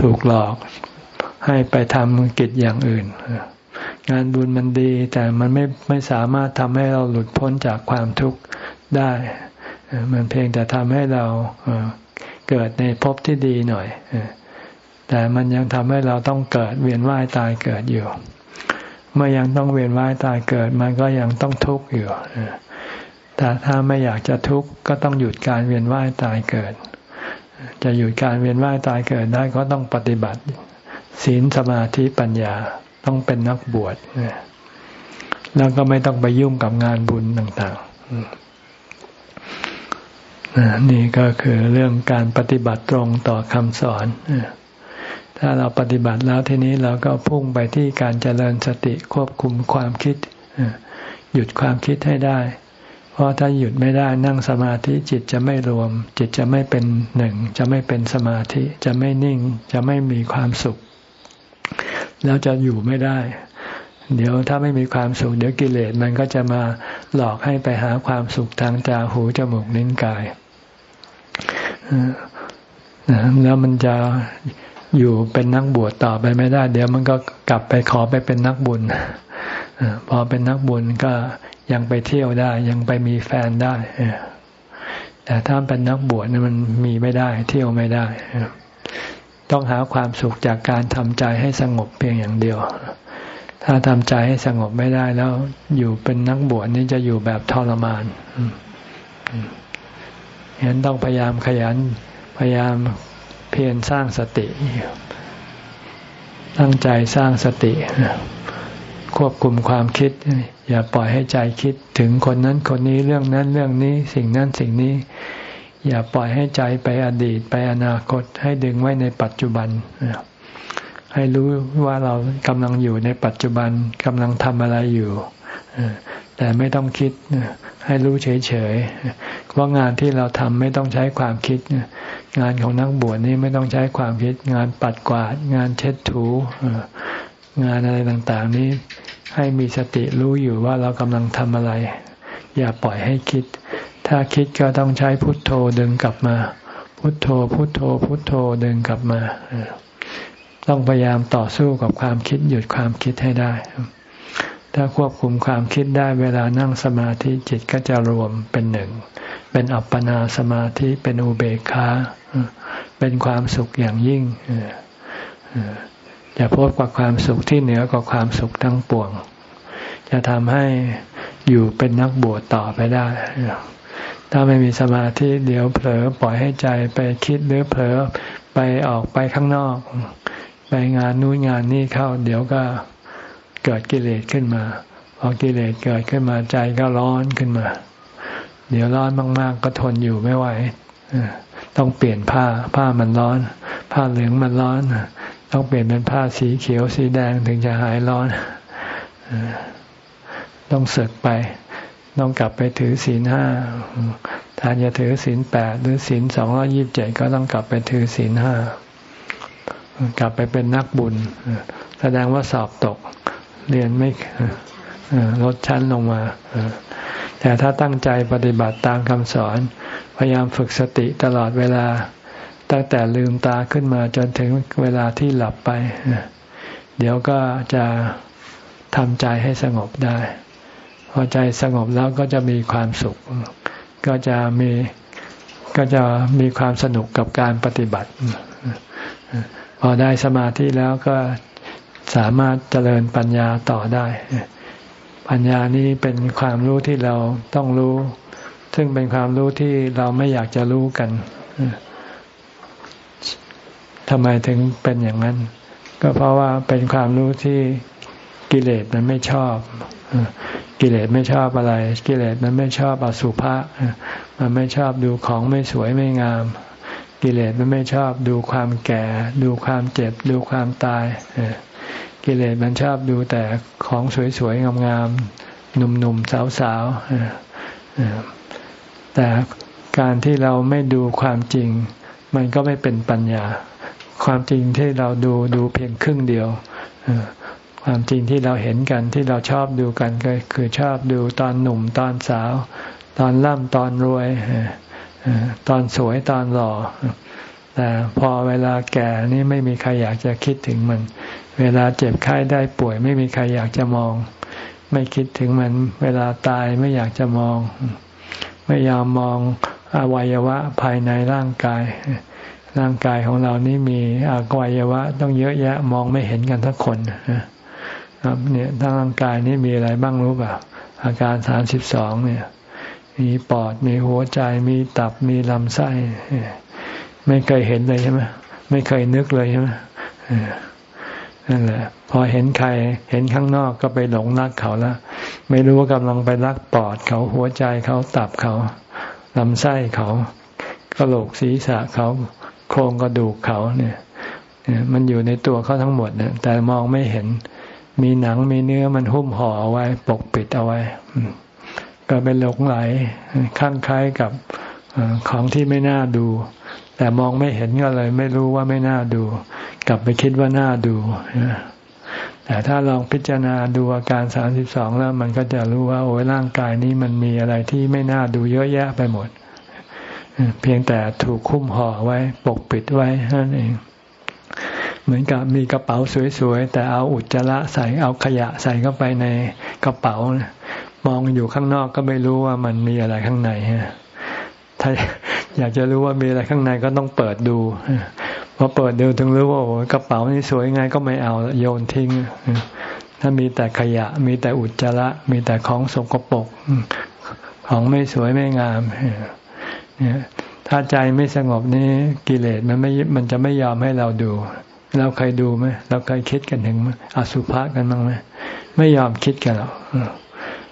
ถูกหลอกให้ไปทำกิจอย่างอื่น งานบุญมันดี แต่มันไม่ไม่สามารถทำให้เราหลุดพ้นจากความทุกข์ได้ มันเพียงแต่ทำให้เราเกิดในภพที่ดีหน่อย แต่มันยังทำให้เราต้องเกิดเวียนว่ายตายเกิดอยู่ เมื่อยังต้องเวียนว่ายตายเกิด มันก็ยังต้องทุกข์อยู่แต่ถ้าไม่อยากจะทุกข์ก็ต้องหยุดการเวียนว่ายตายเกิด จะหยุดการเวียนว่ายตายเกิดได้ก็ต้องปฏิบัติ ศีลสมาธิปัญญาต้องเป็นนักบวชแล้วก็ไม่ต้องไปยุ่งกับงานบุญต่างๆนี่ก็คือเรื่องการปฏิบัติตรงต่อคำสอน ถ้าเราปฏิบัติแล้วทีนี้เราก็พุ่งไปที่การเจริญสติควบคุมความคิด หยุดความคิดให้ได้ เพราะถ้าหยุดไม่ได้นั่งสมาธิจิตจะไม่รวม จิตจะไม่เป็นหนึ่ง จะไม่เป็นสมาธิจะไม่นิ่ง จะไม่มีความสุข แล้วจะอยู่ไม่ได้ เดี๋ยวถ้าไม่มีความสุข เดี๋ยวกิเลสมันก็จะมาหลอกให้ไปหาความสุขทางตาหูจมูกลิ้นกายแล้วมันจะ อยู่เป็นนักบวชต่อไปไม่ได้ เดี๋ยวมันก็กลับไปขอไปเป็นนักบุญพอเป็นนักบุญก็ยังไปเที่ยวได้ ยังไปมีแฟนได้แต่ถ้าเป็นนักบวชนี่มันมีไม่ได้ เที่ยวไม่ได้ต้องหาความสุขจากการทำใจให้สงบเพียงอย่างเดียว ถ้าทำใจให้สงบไม่ได้แล้วอยู่เป็นนักบวชนี่จะอยู่แบบทรมานฉะนั้นต้องพยายามขยันพยายาม พียรสร้างสติ ตั้งใจสร้างสติ ควบคุมความคิด อย่าปล่อยให้ใจคิดถึงคนนั้นคนนี้เรื่องนั้นเรื่องนี้ สิ่งนั้นสิ่งนี้ อย่าปล่อยให้ใจไปอดีตไปอนาคต ให้ดึงไว้ในปัจจุบัน ให้รู้ว่าเรากำลังอยู่ในปัจจุบันกำลังทำอะไรอยู่แต่ไม่ต้องคิดให้รู้เฉยๆว่างานที่เราทำไม่ต้องใช้ความคิด งานของนักบวชนี่ไม่ต้องใช้ความคิด งานปัดกวาด งานเช็ดถูงานอะไรต่างๆ นี้ให้มีสติรู้อยู่ว่าเรากำลังทำอะไร อย่าปล่อยให้คิด ถ้าคิดก็ต้องใช้พุทโธดึงกลับมา พุทโธ พุทโธ พุทโธดึงกลับมาต้องพยายามต่อสู้กับความคิดหยุดความคิดให้ได้ ถ้าควบคุมความคิดได้เวลานั่งสมาธิจิตก็จะรวมเป็นหนึ่ง เป็นอัปปนาสมาธิเป็นอุเบกขาเป็นความสุขอย่างยิ่งจะพบกับความสุขที่เหนือกว่าความสุขทั้งปวง จะทำให้อยู่เป็นนักบวชต่อไปได้ ถ้าไม่มีสมาธิเดี๋ยวเผลอปล่อยให้ใจไปคิดหรือเผลอไปออกไปข้างนอก ไปงานนู้นงานนี้เข้า เดี๋ยวก็เกิดกิเลสขึ้นมาพอกิเลสเกิดขึ้นมาใจก็ร้อนขึ้นมา เดี๋ยวร้อนมาก ๆ ก็ทนอยู่ไม่ไหวต้องเปลี่ยนผ้าผ้ามันร้อน ผ้าเหลืองมันร้อน ต้องเปลี่ยนเป็นผ้าสีเขียวสีแดงถึงจะหายร้อนต้องเสกไป ต้องกลับไปถือศีลห้าถ้าจะถือศีลแปดหรือศีลสองร้อยิบเจ็ดก็ต้องกลับไปถือศีลห้ากลับไปเป็นนักบุญ แสดงว่าสอบตก เรียนไม่ลดชั้นลงมา แต่ถ้าตั้งใจปฏิบัติตามคำสอน พยายามฝึกสติตลอดเวลา ตั้งแต่ลืมตาขึ้นมาจนถึงเวลาที่หลับไป เดี๋ยวก็จะทำใจให้สงบได้ พอใจสงบแล้วก็จะมีความสุข ก็จะมีก็จะมีความสนุกกับการปฏิบัติ พอได้สมาธิแล้วก็สามารถเจริญปัญญาต่อได้ ปัญญานี้เป็นความรู้ที่เราต้องรู้ ซึ่งเป็นความรู้ที่เราไม่อยากจะรู้กันทำไมถึงเป็นอย่างนั้น ก็เพราะว่าเป็นความรู้ที่กิเลสมันไม่ชอบกิเลสไม่ชอบอะไร กิเลสมันไม่ชอบอสุภะมันไม่ชอบดูของไม่สวยไม่งาม กิเลสมันไม่ชอบดูความแก่ ดูความเจ็บ ดูความตาย กิเลสมันชอบดูแต่ของสวยๆงามๆหนุ่มๆสาวๆแต่การที่เราไม่ดูความจริง มันก็ไม่เป็นปัญญา ความจริงที่เราดูดูเพียงครึ่งเดียวความจริงที่เราเห็นกันที่เราชอบดูกันก็คือชอบดูตอนหนุ่มตอนสาว ตอนร่ำตอนรวยตอนสวยตอนหล่อแต่พอเวลาแก่นี่ไม่มีใครอยากจะคิดถึงมัน เวลาเจ็บไข้ได้ป่วยไม่มีใครอยากจะมอง ไม่คิดถึงมัน เวลาตายไม่อยากจะมอง ไม่ยอมมองอวัยวะภายในร่างกาย ร่างกายของเรานี่มีอวัยวะ ต้องเยอะแยะมองไม่เห็นกันทุกคนครับเนี่ยทั้งร่างกายนี่มีอะไรบ้างรู้เปล่าอาการสามสิบสองเนี่ย มีปอดมีหัวใจมีตับมีลำไส้ ไม่เคยเห็นเลยใช่ไหมไม่เคยนึกเลยใช่ไหม นั่นแหละพอเห็นใครเห็นข้างนอกก็ไปหลงรักเขาแล้วไม่รู้ว่ากำลังไปรักปอดเขาหัวใจเขาตับเขาลำไส้เขากระโหลกศีรษะเขาโครงกระดูกเขาเนี่ยมันอยู่ในตัวเขาทั้งหมดเนี่ยแต่มองไม่เห็น มีหนังมีเนื้อมันหุ้มห่อเอาไว้ ปกปิดเอาไว้ ก็เป็นหลงไหลข้างคล้ายกับของที่ไม่น่าดู แต่มองไม่เห็นก็เลย ไม่รู้ว่าไม่น่าดู กลับไปคิดว่าน่าดู แต่ถ้าลองพิจารณาดูอาการสามสิบสองแล้ว มันก็จะรู้ว่า โอ้ยร่างกายนี้มันมีอะไรที่ไม่น่าดูเยอะแยะไปหมด เพียงแต่ถูกคุ้มห่อไว้ปกปิดไว้นั่นเอง เหมือนกับมีกระเป๋าสวยๆ แต่เอาอุจจาระใส่เอาขยะใส่เข้าไปในกระเป๋ามองอยู่ข้างนอกก็ไม่รู้ว่ามันมีอะไรข้างในถ้าอยากจะรู้ว่ามีอะไรข้างในก็ต้องเปิดดู พอเปิดดูถึงรู้ว่าโอ้กระเป๋านี่สวยไงก็ไม่เอาโยนทิ้ง ถ้ามีแต่ขยะ มีแต่อุจจาระ มีแต่ของสกปรกของไม่สวยไม่งามเนี่ยถ้าใจไม่สงบนี่กิเลสมันไม่มันจะไม่ยอมให้เราดู เราเคยดูไหมเราเคยคิดกันถึงอสุภะกันบ้างไหมไม่ยอมคิดกันหรอก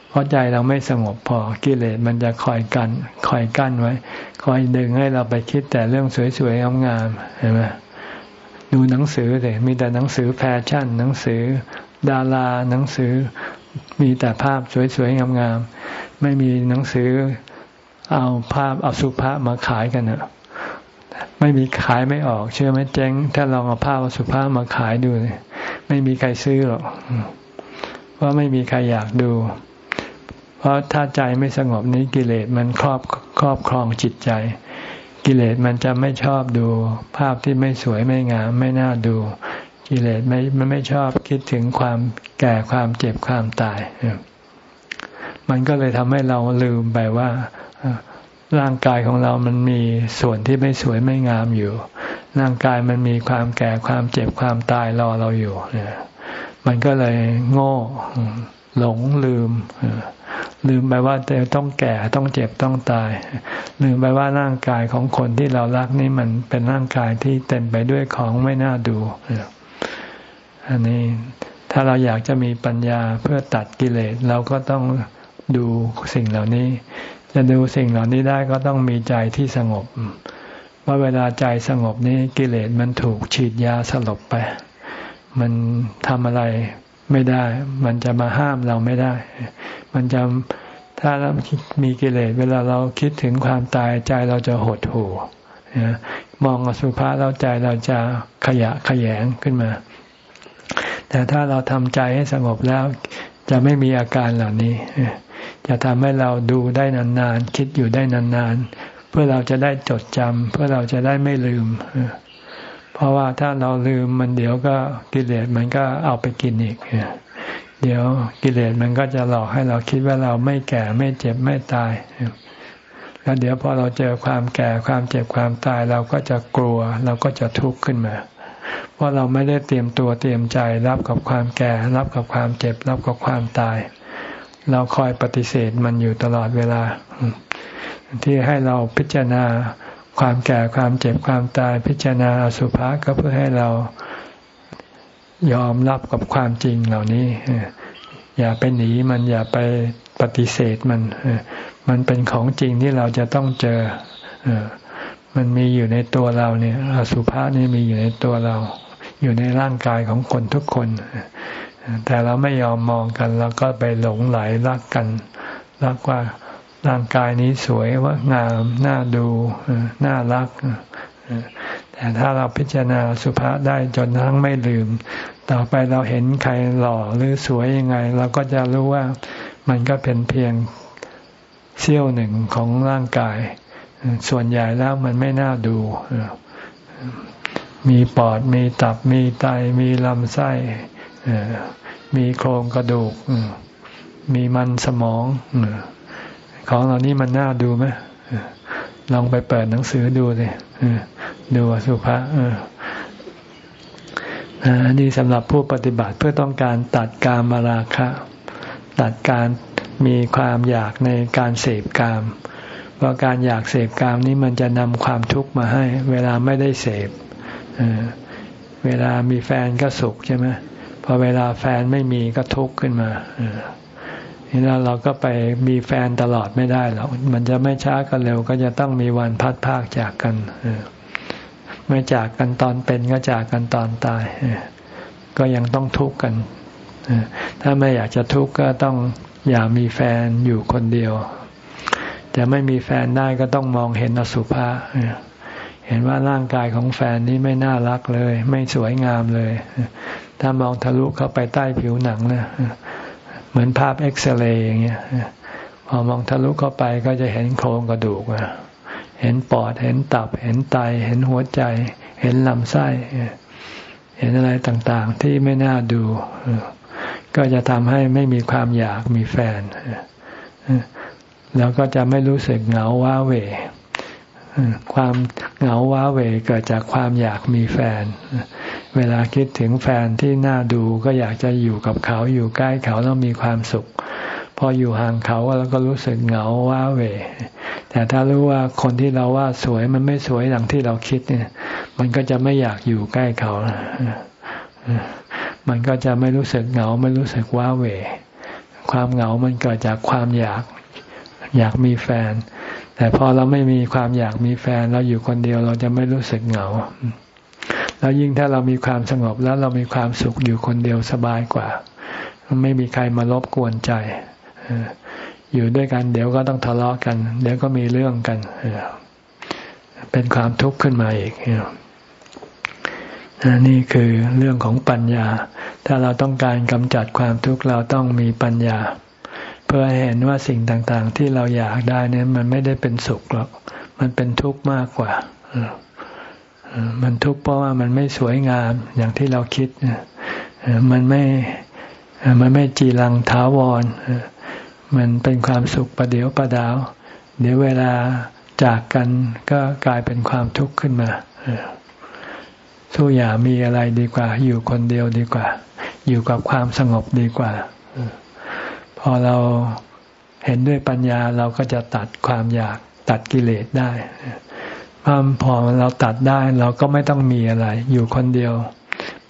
เพราะใจเราไม่สงบพอกิเลสมันจะคอยกัน คอยกั้นไว้ คอยดึงให้เราไปคิดแต่เรื่องสวยๆงามๆเห็นไหมดูหนังสือเลยมีแต่หนังสือแฟชั่น หนังสือ ดาราหนังสือมีแต่ภาพสวยๆงามๆไม่มีหนังสือเอาภาพเอาสุภาพมาขายกันอะไม่มีขายไม่ออก เชื่อไหมเจ๊งถ้าลองเอาภาพอสุภาพมาขายดูเลยไม่มีใครซื้อหรอกเพราะไม่มีใครอยากดู เพราะถ้าใจไม่สงบนี้กิเลสมันครอบ ครอบครองจิตใจ กิเลสมันจะไม่ชอบดู ภาพที่ไม่สวยไม่งาม ไม่น่าดู กิเลสไม่มันไม่ชอบคิดถึงความแก่ความเจ็บความตาย มันก็เลยทำให้เราลืมไปว่าร่างกายของเรามันมีส่วนที่ไม่สวยไม่งามอยู่ ร่างกายมันมีความแก่ความเจ็บความตายรอเราอยู่ มันก็เลยโง่หลงลืม ลืมไปว่าจะต้องแก่ต้องเจ็บต้องตาย ลืมไปว่าร่างกายของคนที่เรารักนี่มันเป็นร่างกายที่เต็มไปด้วยของไม่น่าดู อันนี้ถ้าเราอยากจะมีปัญญาเพื่อตัดกิเลสเราก็ต้องดูสิ่งเหล่านี้ จะดูสิ่งเหล่านี้ได้ก็ต้องมีใจที่สงบว่าเวลาใจสงบนี้กิเลสมันถูกฉีดยาสลบไป มันทำอะไร ไม่ได้ มันจะมาห้ามเราไม่ได้ มันจะถ้าเรามีกิเลสเวลาเราคิดถึงความตายใจเราจะหดหู่มองอสุภะแล้วใจเราจะขยะขยงขึ้นมา แต่ถ้าเราทำใจให้สงบแล้ว จะไม่มีอาการเหล่านี้ จะทำให้เราดูได้นานๆ คิดอยู่ได้นานๆ เพื่อเราจะได้จดจำเพื่อเราจะได้ไม่ลืมเพราะว่าถ้าเราลืมมันเดี๋ยวก็กิเลสมันก็เอาไปกินอีก เดี๋ยวกิเลสมันก็จะหลอกให้เราคิดว่าเราไม่แก่ไม่เจ็บไม่ตาย แล้วเดี๋ยวพอเราเจอความแก่ความเจ็บความตายเราก็จะกลัว เราก็จะทุกข์ขึ้นมา เพราะเราไม่ได้เตรียมตัวเตรียมใจรับกับความแก่ รับกับความเจ็บ รับกับความตาย เราคอยปฏิเสธมันอยู่ตลอดเวลา ที่ให้เราพิจารณา ความแก่ความเจ็บความตายพิจารณาอสุภะก็เพื่อให้เรายอมรับกับความจริงเหล่านี้ อย่าไปหนีมันอย่าไปปฏิเสธมัน มันเป็นของจริงที่เราจะต้องเจอ มันมีอยู่ในตัวเราเนี่ยอสุภะนี่มีอยู่ในตัวเรา อยู่ในร่างกายของคนทุกคน แต่เราไม่ยอมมองกันเราก็ไปหลงไหลรักกันรักว่า ร่างกายนี้สวยว่างามน่าดูน่ารักแต่ถ้าเราพิจารณาสุภาษได้จนทั้งไม่ลืม ต่อไปเราเห็นใครหล่อหรือสวยยังไง เราก็จะรู้ว่ามันก็เป็นเพียงเสี้ยวหนึ่งของร่างกาย ส่วนใหญ่แล้วมันไม่น่าดู มีปอดมีตับมีไตมีลำไส้มีโครงกระดูก มีมันสมอง ของเหล่านี้มันน่าดูไหมลองไปเปิดหนังสือดูเลยดูสุภาอันนี้สำหรับผู้ปฏิบัติเพื่อต้องการตัดกามราคะ ตัดการมีความอยากในการเสพกาม เพราะการอยากเสพกามนี้มันจะนำความทุกข์มาให้ เวลาไม่ได้เสพเวลามีแฟนก็สุขใช่ไหมพอเวลาแฟนไม่มีก็ทุกข์ขึ้นมา นี่แล้วเราก็ไปมีแฟนตลอดไม่ได้หรอกมันจะไม่ช้าก็เร็ว ก็จะต้องมีวันพัดพากจากกันไม่จากกันตอนเป็นก็จากกันตอนตายก็ยังต้องทุกข์กันถ้าไม่อยากจะทุกข์ก็ต้องอย่ามีแฟนอยู่คนเดียว จะไม่มีแฟนได้ก็ต้องมองเห็นอสุภะเห็นว่าร่างกายของแฟนนี้ไม่น่ารักเลย ไม่สวยงามเลย ถ้ามองทะลุเข้าไปใต้ผิวหนังนะ เหมือนภาพเอ็กซเรย์อย่างเงี้ยพอมองทะลุเข้าไปก็จะเห็นโครงกระดูกเห็นปอดเห็นตับ เห็นไต เห็นหัวใจ เห็นลำไส้ เห็นอะไรต่างๆ ที่ไม่น่าดู ก็จะทำให้ไม่มีความอยากมีแฟน แล้วก็จะไม่รู้สึกเหงาว้าเหวความเหงาว้าเหวเกิดจากความอยากมีแฟน เวลาคิดถึงแฟนที่น่าดูก็อยากจะอยู่กับเขาอยู่ใกล้เขาแล้วมีความสุข พออยู่ห่างเขาแล้วก็รู้สึกเหงาว้าเหวแต่ถ้ารู้ว่าคนที่เราว่าสวยมันไม่สวยอย่างที่เราคิดเนี่ย มันก็จะไม่อยากอยู่ใกล้เขา มันก็จะไม่รู้สึกเหงาไม่รู้สึกว้าเหวความเหงามันเกิดจากความอยากอยากมีแฟน แต่พอเราไม่มีความอยากมีแฟน เราอยู่คนเดียวเราจะไม่รู้สึกเหงา แล้วยิ่งถ้าเรามีความสงบแล้วเรามีความสุขอยู่คนเดียวสบายกว่า ไม่มีใครมารบกวนใจอยู่ด้วยกันเดี๋ยวก็ต้องทะเลาะกัน เดี๋ยวก็มีเรื่องกันเป็นความทุกข์ขึ้นมาอีกนี่คือเรื่องของปัญญา ถ้าเราต้องการกำจัดความทุกข์เราต้องมีปัญญา เพื่อเห็นว่าสิ่งต่างๆ ที่เราอยากได้นี่มันไม่ได้เป็นสุขหรอกมันเป็นทุกข์มากกว่า มันทุกข์เพราะว่ามันไม่สวยงามอย่างที่เราคิดมันไม่มันไม่จีรังท้าวรมันเป็นความสุขประเดียวประดาว เดี๋ยวเวลาจากกันก็กลายเป็นความทุกข์ขึ้นมาสู้อย่ามีอะไรดีกว่า อยู่คนเดียวดีกว่า อยู่กับความสงบดีกว่าพอเราเห็นด้วยปัญญาเราก็จะตัดความอยากตัดกิเลสได้ พอเราตัดได้เราก็ไม่ต้องมีอะไร อยู่คนเดียว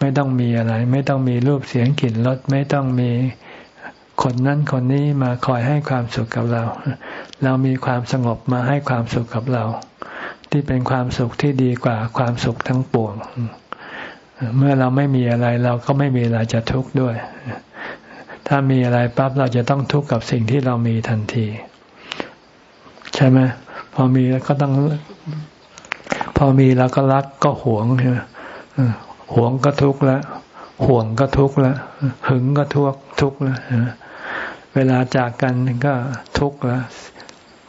ไม่ต้องมีอะไร ไม่ต้องมีรูปเสียงกลิ่นรสไม่ต้องมีคนนั้นคนนี้มาคอยให้ความสุขกับเรา เรามีความสงบมาให้ความสุขกับเรา ที่เป็นความสุขที่ดีกว่าความสุขทั้งปวง เมื่อเราไม่มีอะไรเราก็ไม่มีอะไรจะทุกข์ด้วย ถ้ามีอะไรปั๊บเราจะต้องทุกข์กับสิ่งที่เรามีทันที ใช่ไหมพอมีแล้วก็ต้อง พอมีแล้วก็รักก็หวงใช่ไหมหวงก็ทุกข์แล้วห่วงก็ทุกข์แล้วหึงก็ทุกข์ทุกข์แล้วเวลาจากกันก็ทุกข์แล้ว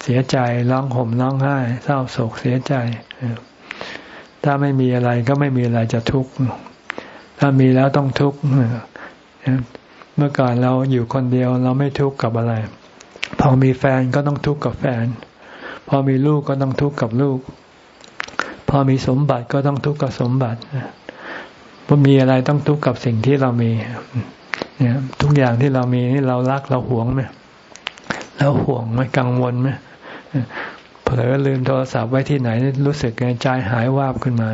เสียใจร้องห่มร้องไห้ เศร้าโศกเสียใจถ้าไม่มีอะไรก็ไม่มีอะไรจะทุกข์ถ้ามีแล้วต้องทุกข์เมื่อก่อนเราอยู่คนเดียวเราไม่ทุกข์กับอะไร พอมีแฟนก็ต้องทุกข์กับแฟน พอมีลูกก็ต้องทุกข์กับลูก พอมีสมบัติก็ต้องทุกข์กับสมบัติพอมีอะไรต้องทุกข์กับสิ่งที่เรามีเนี่ยทุกอย่างที่เรามีนี่เรารักเราหวงไหมเราห่วงไหมกังวลไหมเผลอลืมโทรศัพท์ไว้ที่ไหนรู้สึกใจหายวาบขึ้นมา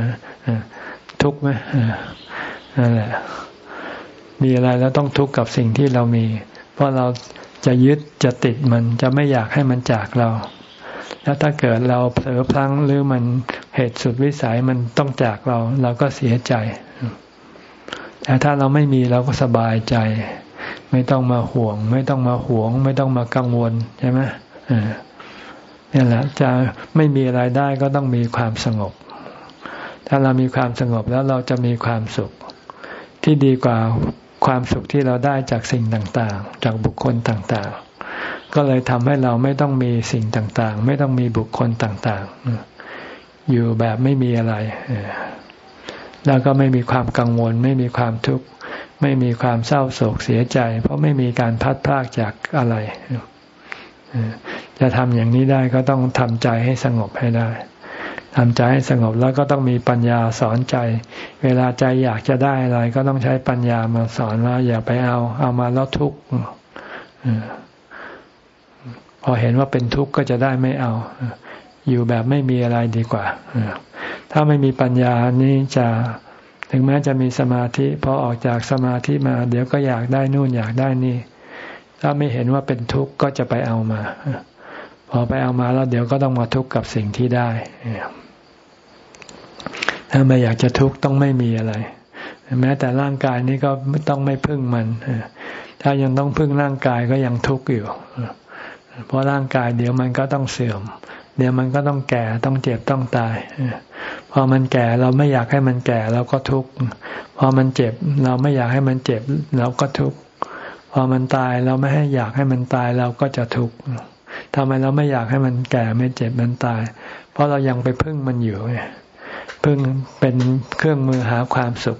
ทุกข์ไหมนั่นแหละมีอะไรแล้วต้องทุกข์กับสิ่งที่เรามี เพราะเราจะยึดจะติดมันจะไม่อยากให้มันจากเรา แล้วถ้าเกิดเราเผลอพลั้งหรือมันเหตุสุดวิสัยมันต้องจากเรา เราก็เสียใจ แต่ถ้าเราไม่มีเราก็สบายใจ ไม่ต้องมาห่วง ไม่ต้องมาหวง ไม่ต้องมากังวลใช่ไหมนี่แหละจะไม่มีอะไรได้ก็ต้องมีความสงบ ถ้าเรามีความสงบแล้วเราจะมีความสุข ที่ดีกว่าความสุขที่เราได้จากสิ่งต่าง ๆ จากบุคคลต่าง ๆ ก็เลยทำให้เราไม่ต้องมีสิ่งต่างๆ ไม่ต้องมีบุคคลต่างๆ อยู่แบบไม่มีอะไร แล้วก็ไม่มีความกังวล ไม่มีความทุกข์ ไม่มีความเศร้าโศกเสียใจ เพราะไม่มีการพัดพากจากอะไร จะทำอย่างนี้ได้ก็ต้องทำใจให้สงบให้ได้ทำใจให้สงบแล้วก็ต้องมีปัญญาสอนใจ เวลาใจอยากจะได้อะไร ก็ต้องใช้ปัญญามาสอนว่าอย่าไปเอา เอามาแล้วทุกข์ พอเห็นว่าเป็นทุกข์ก็จะได้ไม่เอา อยู่แบบไม่มีอะไรดีกว่า ถ้าไม่มีปัญญานี้จะถึงแม้จะมีสมาธิพอออกจากสมาธิมา เดี๋ยวก็อยากได้นู่นอยากได้นี่ ถ้าไม่เห็นว่าเป็นทุกข์ก็จะไปเอามา พอไปเอามาแล้วเดี๋ยวก็ต้องมาทุกข์กับสิ่งที่ได้ ถ้าไม่อยากจะทุกข์ต้องไม่มีอะไร แม้แต่ร่างกายนี้ก็ต้องไม่พึ่งมัน ถ้ายังต้องพึ่งร่างกายก็ยังทุกข์อยู่ เพราะร่างกายเดี๋ยวมันก็ต้องเสื่อม เดี๋ยวมันก็ต้องแก่ต้องเจ็บต้องตายพอมันแก่เราไม่อยากให้มันแก่เราก็ทุกข์พอมันเจ็บเราไม่อยากให้มันเจ็บเราก็ทุกข์พอมันตายเราไม่ให้อยากให้มันตายเราก็จะทุกข์ทำไมเราไม่อยากให้มันแก่ไม่เจ็บมันตาย เพราะเรายังไปพึ่งมันอยู่พึ่งเป็นเครื่องมือหาความสุข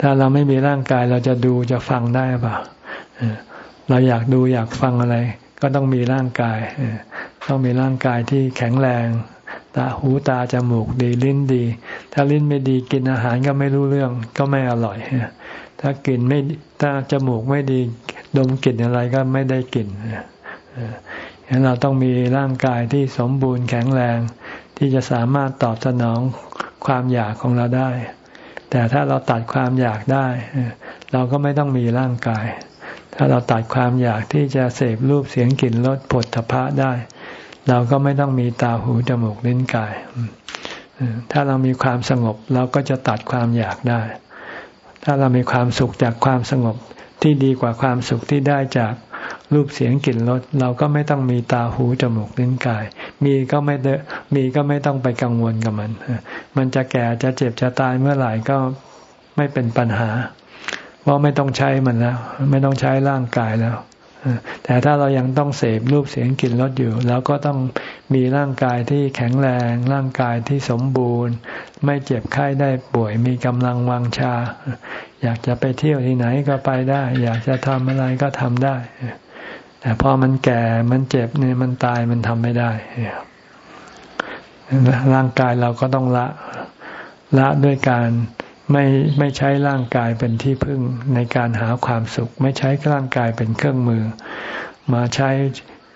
ถ้าเราไม่มีร่างกายเราจะดูจะฟังได้ป่ะเราอยากดูอยากฟังอะไร ก็ต้องมีร่างกาย ต้องมีร่างกายที่แข็งแรง ตาหูตาจมูกดีลิ้นดี ถ้าลิ้นไม่ดีกินอาหารก็ไม่รู้เรื่องก็ไม่อร่อย ถ้ากินไม่ถ้าจมูกไม่ดีดมกลิ่นอะไรก็ไม่ได้กลิ่นฉะนั้นเราต้องมีร่างกายที่สมบูรณ์แข็งแรง ที่จะสามารถตอบสนองความอยากของเราได้ แต่ถ้าเราตัดความอยากได้ เราก็ไม่ต้องมีร่างกาย ถ้าเราตัดความอยากที่จะเสพรูปเสียงกลิ่นรสผลทพะได้ เราก็ไม่ต้องมีตาหูจมูกลิ้นกาย ถ้าเรามีความสงบเราก็จะตัดความอยากได้ ถ้าเรามีความสุขจากความสงบที่ดีกว่าความสุขที่ได้จากรูปเสียงกลิ่นรสเราก็ไม่ต้องมีตาหูจมูกลิ้นกาย มีก็ไม่เดมีก็ไม่ต้องไปกังวลกับมัน มันจะแก่จะเจ็บจะตายเมื่อไหร่ก็ไม่เป็นปัญหา เพราะไม่ต้องใช้มันแล้ว ไม่ต้องใช้ร่างกายแล้วแต่ถ้าเรายังต้องเสพรูปเสียงกลิ่นรสอยู่เราก็ต้องมีร่างกายที่แข็งแรง ร่างกายที่สมบูรณ์ ไม่เจ็บไข้ได้ป่วยมีกำลังวังชา อยากจะไปเที่ยวที่ไหนก็ไปได้ อยากจะทำอะไรก็ทำได้ แต่พอมันแก่มันเจ็บเนี่ยมันตายมันทำไม่ได้ร่างกายเราก็ต้องละละด้วยการ ไม่ไม่ใช้ร่างกายเป็นที่พึ่งในการหาความสุข ไม่ใช้ร่างกายเป็นเครื่องมือ มาใช้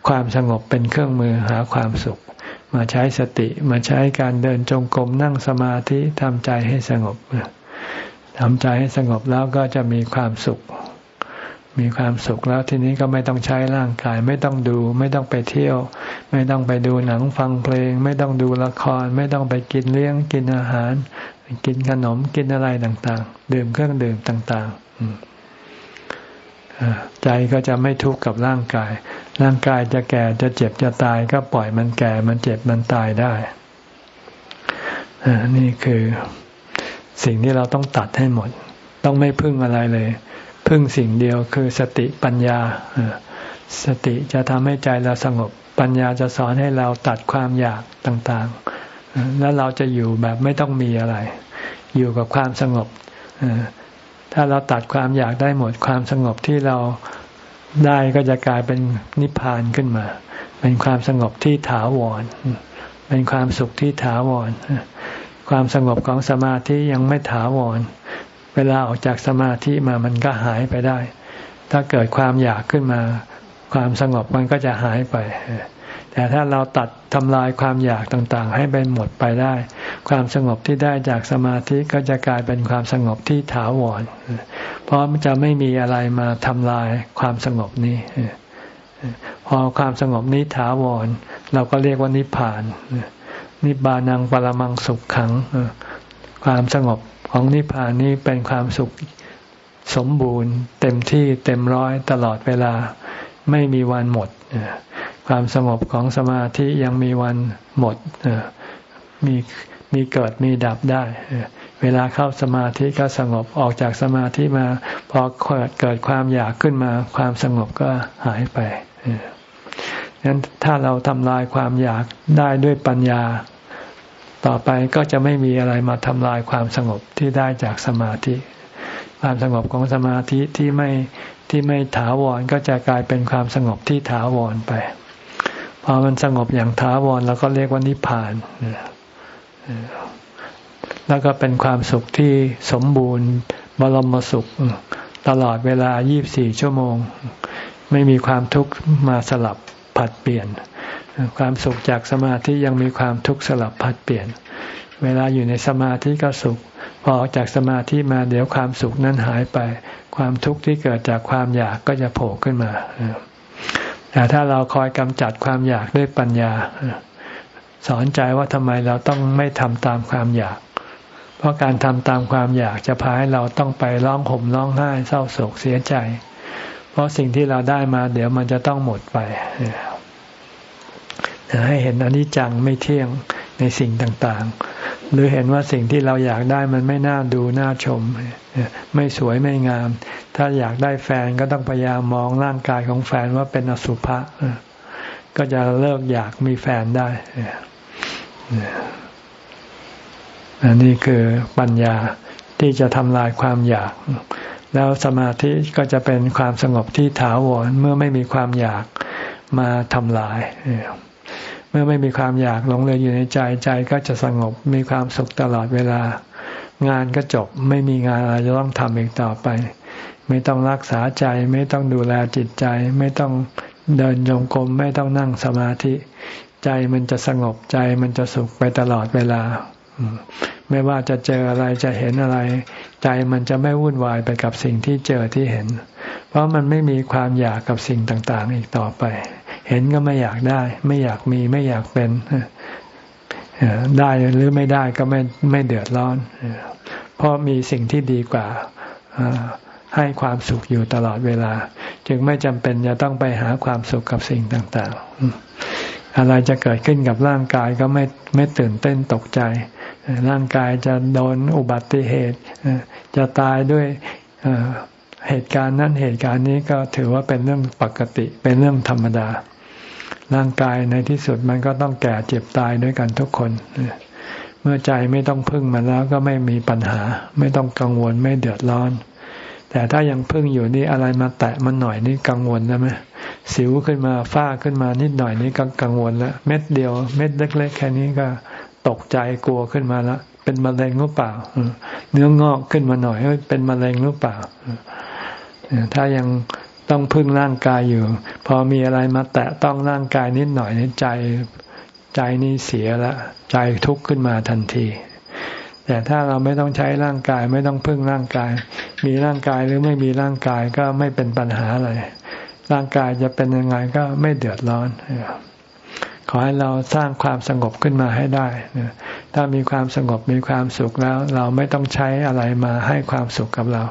ความสงบเป็นเครื่องมือหาความสุข มาใช้สติมาใช้การเดินจงกรมนั่งสมาธิทำใจให้สงบทำใจให้สงบแล้วก็จะมีความสุข มีความสุขแล้วทีนี้ก็ไม่ต้องใช้ร่างกาย ไม่ต้องดู ไม่ต้องไปเที่ยว ไม่ต้องไปดูหนังฟังเพลง ไม่ต้องดูละคร ไม่ต้องไปกินเลี้ยงกินอาหาร กินขนมกินอะไรต่างๆ ดื่มเครื่องดื่มต่างๆใจก็จะไม่ทุกข์กับร่างกาย ร่างกายจะแก่จะเจ็บจะตายก็ปล่อยมันแก่มันเจ็บมันตายได้นี่คือสิ่งที่เราต้องตัดให้หมด ต้องไม่พึ่งอะไรเลย พึ่งสิ่งเดียวคือสติปัญญาสติจะทำให้ใจเราสงบ ปัญญาจะสอนให้เราตัดความอยากต่างๆ แล้วเราจะอยู่แบบไม่ต้องมีอะไร อยู่กับความสงบถ้าเราตัดความอยากได้หมดความสงบที่เราได้ก็จะกลายเป็นนิพพานขึ้นมา เป็นความสงบที่ถาวร เป็นความสุขที่ถาวร ความสงบของสมาธิยังไม่ถาวร เวลาออกจากสมาธิมามันก็หายไปได้ ถ้าเกิดความอยากขึ้นมา ความสงบมันก็จะหายไป แต่ถ้าเราตัดทำลายความอยากต่างๆ ให้เป็นหมดไปได้ ความสงบที่ได้จากสมาธิก็จะกลายเป็นความสงบที่ถาวร เพราะจะไม่มีอะไรมาทำลายความสงบนี้ พอความสงบนี้ถาวร เราก็เรียกว่านิพพาน นิบานังปรมังสุขขัง ความสงบของนิพพานนี้เป็นความสุขสมบูรณ์ เต็มที่เต็มร้อยตลอดเวลาไม่มีวันหมด ความสงบของสมาธิยังมีวันหมดมีมีเกิดมีดับได้ เวลาเข้าสมาธิก็สงบออกจากสมาธิมา พอเกิดเกิดความอยากขึ้นมา ความสงบก็หายไปงั้นถ้าเราทำลายความอยากได้ด้วยปัญญา ต่อไปก็จะไม่มีอะไรมาทำลายความสงบที่ได้จากสมาธิ ความสงบของสมาธิที่ไม่ที่ไม่ถาวรก็จะกลายเป็นความสงบที่ถาวรไป พอมันสงบอย่างถาวรเราก็เรียกว่านิพพานแล้วก็เป็นความสุขที่สมบูรณ์บรมสุข ตลอดเวลา 24 ชั่วโมง ไม่มีความทุกข์มาสลับผัดเปลี่ยน ความสุขจากสมาธิยังมีความทุกข์สลับผัดเปลี่ยน เวลาอยู่ในสมาธิก็สุข พอออกจากสมาธิมาเดี๋ยวความสุขนั้นหายไป ความทุกข์ที่เกิดจากความอยากก็จะโผล่ขึ้นมา แต่ถ้าเราคอยกำจัดความอยากด้วยปัญญา สอนใจว่าทำไมเราต้องไม่ทำตามความอยาก เพราะการทำตามความอยากจะพาให้เราต้องไปร้องห่มร้องไห้เศร้าโศกเสียใจ เพราะสิ่งที่เราได้มาเดี๋ยวมันจะต้องหมดไปให้เห็นอนิจจังไม่เที่ยง ในสิ่งต่างๆ หรือเห็นว่าสิ่งที่เราอยากได้มันไม่น่าดูน่าชม ไม่สวยไม่งาม ถ้าอยากได้แฟนก็ต้องพยายามมองร่างกายของแฟนว่าเป็นอสุภะก็จะเลิกอยากมีแฟนได้อันนี้คือปัญญาที่จะทำลายความอยาก แล้วสมาธิก็จะเป็นความสงบที่ถาวรเมื่อไม่มีความอยากมาทำลาย เมื่อไม่มีความอยากหลงเลยอยู่ในใจใจก็จะสงบมีความสุขตลอดเวลา งานก็จบไม่มีงานอะไรจะต้องทำอีกต่อไป ไม่ต้องรักษาใจไม่ต้องดูแลจิตใจ ไม่ต้องเดินโยงกรมไม่ต้องนั่งสมาธิ ใจมันจะสงบใจมันจะสุขไปตลอดเวลา ไม่ว่าจะเจออะไรจะเห็นอะไร ใจมันจะไม่วุ่นวายไปกับสิ่งที่เจอที่เห็น เพราะมันไม่มีความอยากกับสิ่งต่างๆ อีกต่อไป เห็นก็ไม่อยากได้ ไม่อยากมีไม่อยากเป็นได้หรือไม่ได้ก็ไม่ไม่เดือดร้อนเพราะมีสิ่งที่ดีกว่าให้ความสุขอยู่ตลอดเวลา จึงไม่จำเป็นจะต้องไปหาความสุขกับสิ่งต่างๆ อะไรจะเกิดขึ้นกับร่างกายก็ไม่ไม่ตื่นเต้นตกใจ ร่างกายจะโดนอุบัติเหตุ จะตายด้วยเหตุการณ์นั้นเหตุการณ์นี้ก็ถือว่าเป็นเรื่องปกติเป็นเรื่องธรรมดา ร่างกายในที่สุดมันก็ต้องแก่เจ็บตายด้วยกันทุกคน เมื่อใจไม่ต้องพึ่งมันแล้วก็ไม่มีปัญหา ไม่ต้องกังวลไม่เดือดร้อน แต่ถ้ายังพึ่งอยู่นี่อะไรมาแตะมันหน่อยนี่กังวลนะไหมสิวขึ้นมาฝ้าขึ้นมานิดหน่อยนี่ก็กังวลแล้วเม็ดเดียว เม็ดเล็ก ๆ แค่นี้ก็ตกใจกลัวขึ้นมาแล้วเป็นมะเร็งหรือเปล่าเนื้องอกขึ้นมาหน่อยเป็นมะเร็งหรือเปล่าถ้ายัง ต้องพึ่งร่างกายอยู่ พอมีอะไรมาแตะต้องร่างกายนิดหน่อยนี่ใจใจนี่เสียล้วใจทุกข์ขึ้นมาทันที แต่ถ้าเราไม่ต้องใช้ร่างกายไม่ต้องพึ่งร่างกาย มีร่างกายหรือไม่มีร่างกายก็ไม่เป็นปัญหาอะไรร่างกายจะเป็นยังไงก็ไม่เดือดร้อนขอให้เราสร้างความสงบขึ้นมาให้ได้ถ้ามีความสงบมีความสุขแล้ว เราไม่ต้องใช้อะไรมาให้ความสุขกับเรา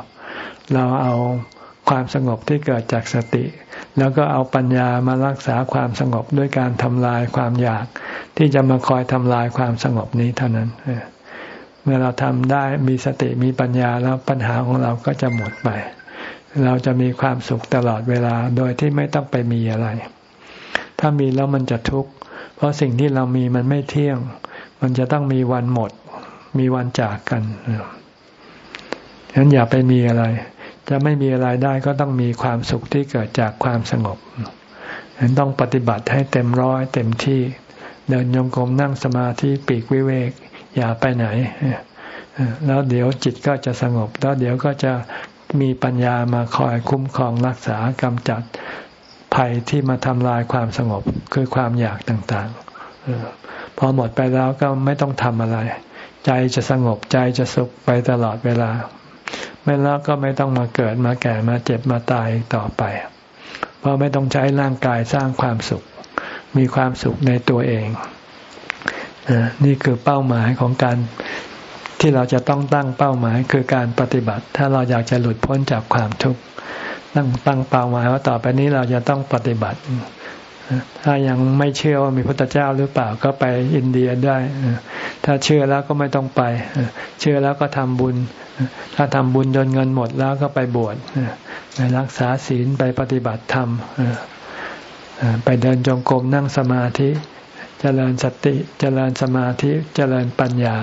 เราเอา ความสงบที่เกิดจากสติ แล้วก็เอาปัญญามารักษาความสงบด้วยการทำลายความอยาก ที่จะมาคอยทำลายความสงบนี้เท่านั้นเมื่อเราทำได้มีสติมีปัญญาแล้วปัญหาของเราก็จะหมดไป เราจะมีความสุขตลอดเวลาโดยที่ไม่ต้องไปมีอะไร ถ้ามีแล้วมันจะทุกข์เพราะสิ่งที่เรามีมันไม่เที่ยง มันจะต้องมีวันหมด มีวันจากกันฉะนั้นอย่าไปมีอะไร จะไม่มีอะไรได้ก็ต้องมีความสุขที่เกิดจากความสงบฉะนั้นต้องปฏิบัติให้เต็มร้อยเต็มที่ เดินยงกรมนั่งสมาธิปีกวิเวก อย่าไปไหน แล้วเดี๋ยวจิตก็จะสงบ แล้วเดี๋ยวก็จะมีปัญญามาคอยคุ้มครองรักษากำจัดภัยที่มาทำลายความสงบคือความอยากต่างๆพอหมดไปแล้วก็ไม่ต้องทำอะไร ใจจะสงบใจจะสุขไปตลอดเวลา ไม่แล้วก็ไม่ต้องมาเกิดมาแก่มาเจ็บมาตายต่อไป เพราะไม่ต้องใช้ร่างกายสร้างความสุข มีความสุขในตัวเอง นี่คือเป้าหมายของการที่เราจะต้องตั้งเป้าหมายคือการปฏิบัติ ถ้าเราอยากจะหลุดพ้นจากความทุกข์ตั้งตั้งเป้าหมายว่าต่อไปนี้เราจะต้องปฏิบัติ ถ้ายังไม่เชื่อว่ามีพระเจ้าหรือเปล่าก็ไปอินเดียได้ ถ้าเชื่อแล้วก็ไม่ต้องไป เชื่อแล้วก็ทำบุญ ถ้าทำบุญจนเงินหมดแล้วก็ไปบวชไปรักษาศีลไปปฏิบัติธรรมไปเดินจงกรมนั่งสมาธิเจริญสติเจริญสมาธิเจริญปัญญา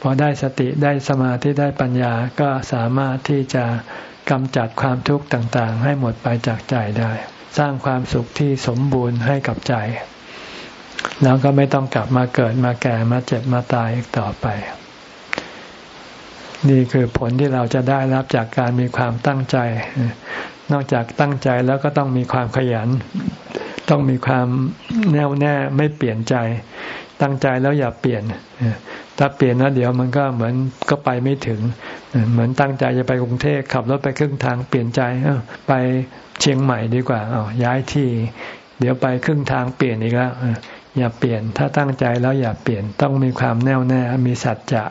พอได้สติได้สมาธิได้ปัญญาก็สามารถที่จะกำจัดความทุกข์ต่างๆ ให้หมดไปจากใจได้ สร้างความสุขที่สมบูรณ์ให้กับใจ แล้วก็ไม่ต้องกลับมาเกิดมาแก่มาเจ็บมาตายอีกต่อไป นี่คือผลที่เราจะได้รับจากการมีความตั้งใจ นอกจากตั้งใจแล้วก็ต้องมีความขยัน ต้องมีความแน่วแน่ไม่เปลี่ยนใจ ตั้งใจแล้วอย่าเปลี่ยนถ้าเปลี่ยนแล้วเดี๋ยวมันก็เหมือนก็ไปไม่ถึง เหมือนตั้งใจจะไปกรุงเทพขับรถไปครึ่งทางเปลี่ยนใจไป เชียงใหม่ดีกว่าอ๋อย้ายที่ เดี๋ยวไปครึ่งทางเปลี่ยนอีกแล้วอย่าเปลี่ยนถ้าตั้งใจแล้วอย่าเปลี่ยนต้องมีความแน่วแน่มีสัจจะ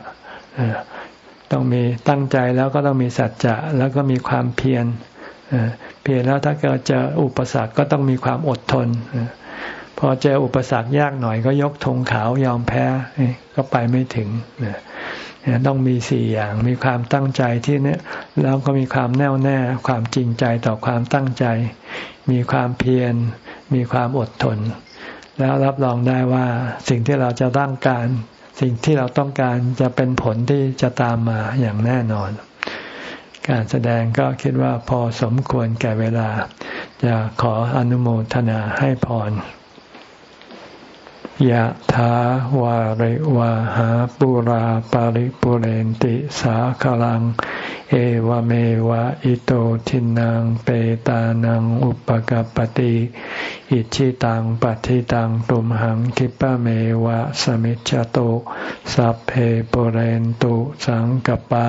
ต้องมีตั้งใจแล้วก็ต้องมีสัจจะแล้วก็มีความเพียรเพียรแล้วถ้าเกิดเจออุปสรรคก็ต้องมีความอดทนพอเจออุปสรรคยากหน่อยก็ยกธงขาวยอมแพ้ก็ไปไม่ถึง ต้องมีสี่อย่าง มีความตั้งใจที่เนี้ยแล้วก็มีความแน่วแน่ ความจริงใจต่อความตั้งใจ มีความเพียร มีความอดทน แล้วรับรองได้ว่าสิ่งที่เราจะต้องการ สิ่งที่เราต้องการจะเป็นผลที่จะตามมาอย่างแน่นอน การแสดงก็คิดว่าพอสมควรแก่เวลา จะขออนุโมทนาให้พร ยะถาวาริวาหาปุราปาริปุเรนติสาคลัง เอวเมวะอิโตทินังเปตานังอุปกปติอิชิตังปฏิตังตุมหังคิปะเมวะสมิจจโตสัพเพปุเรนตุสังกปา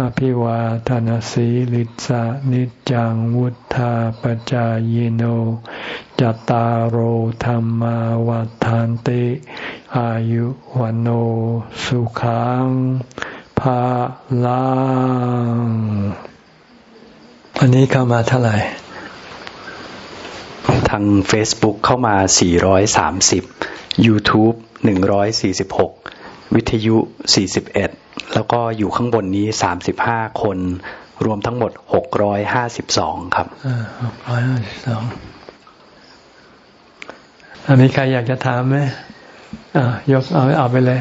อภิวาทานสีลิสานิจังวุธาปจายโนจตารโหธรรมวัฏานติ อายุวันโอสุขังภาลังวันนี้เข้ามาเท่าไหร่ ทาง Facebook เข้ามา 430 YouTube 146 วิทยุ 41 แล้วก็อยู่ข้างบนนี้ 35 คน รวมทั้งหมด 652 ครับ652มีใครอยากจะถามไหมยกเอาเอาไปเลย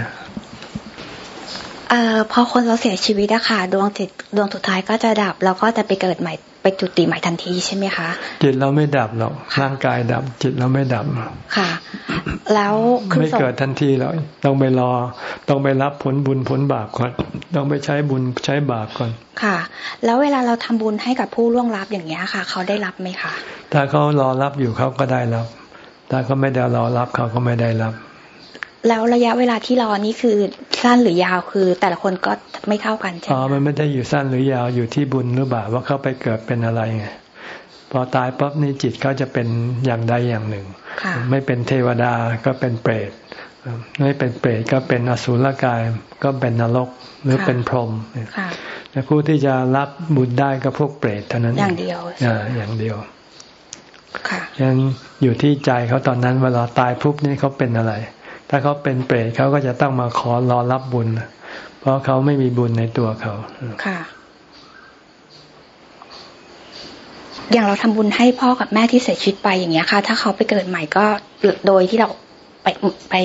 อ่าอพอคนเราเสียชีวิตอะค่ะดวงจิตดวงสุดท้ายก็จะดับ แล้วก็จะไปเกิดใหม่ไปจุติใหม่ทันทีใช่ไหมคะ จิตเราไม่ดับหรอกร่างกายดับ จิตเราไม่ดับค่ะ แล้วไม่เกิดทันทีแล้วต้องไปรอ ต้องไปรับผลบุญผลบาปก่อนต้องไปใช้บุญใช้บาปก่อนค่ะ แล้วเวลาเราทำบุญให้กับผู้ล่วงลับอย่างเงี้ยค่ะ เขาได้รับไหมคะถ้าเขารอรับอยู่เขาก็ได้รับถ้าเขาไม่ได้รอรับเขาก็ไม่ได้รับ แล้วระยะเวลาที่รอนี่คือสั้นหรือยาวคือ แต่ละคนก็ไม่เท่ากันใช่ไหมอ๋อมันไม่ได้อยู่สั้นหรือยาวอยู่ที่บุญหรือเปล่าว่าเขาไปเกิดเป็นอะไรไงพอตายปั๊บนี่จิตเขาจะเป็นอย่างใดอย่างหนึ่ง ไม่เป็นเทวดาก็เป็นเปรตไม่เป็นเปรตก็เป็นอสุรกายก็เป็นนรกหรือเป็นพรหมแต่ผู้ที่จะรับบุญได้ก็พวกเปรตเท่านั้นอย่างเดียวอ่าอย่างเดียวค่ะฉะนั้นอยู่ที่ใจเขาตอนนั้นเวลาตายปุ๊บนี่เขาเป็นอะไร ถ้าเขาเป็นเปรตเขาก็จะต้องมาขอรอรับบุญ เพราะเขาไม่มีบุญในตัวเขาค่ะ อย่างเราทำบุญให้พ่อกับแม่ที่เสียชีวิตไปอย่างเงี้ยค่ะ ถ้าเขาไปเกิดใหม่ก็โดยที่เราไปไป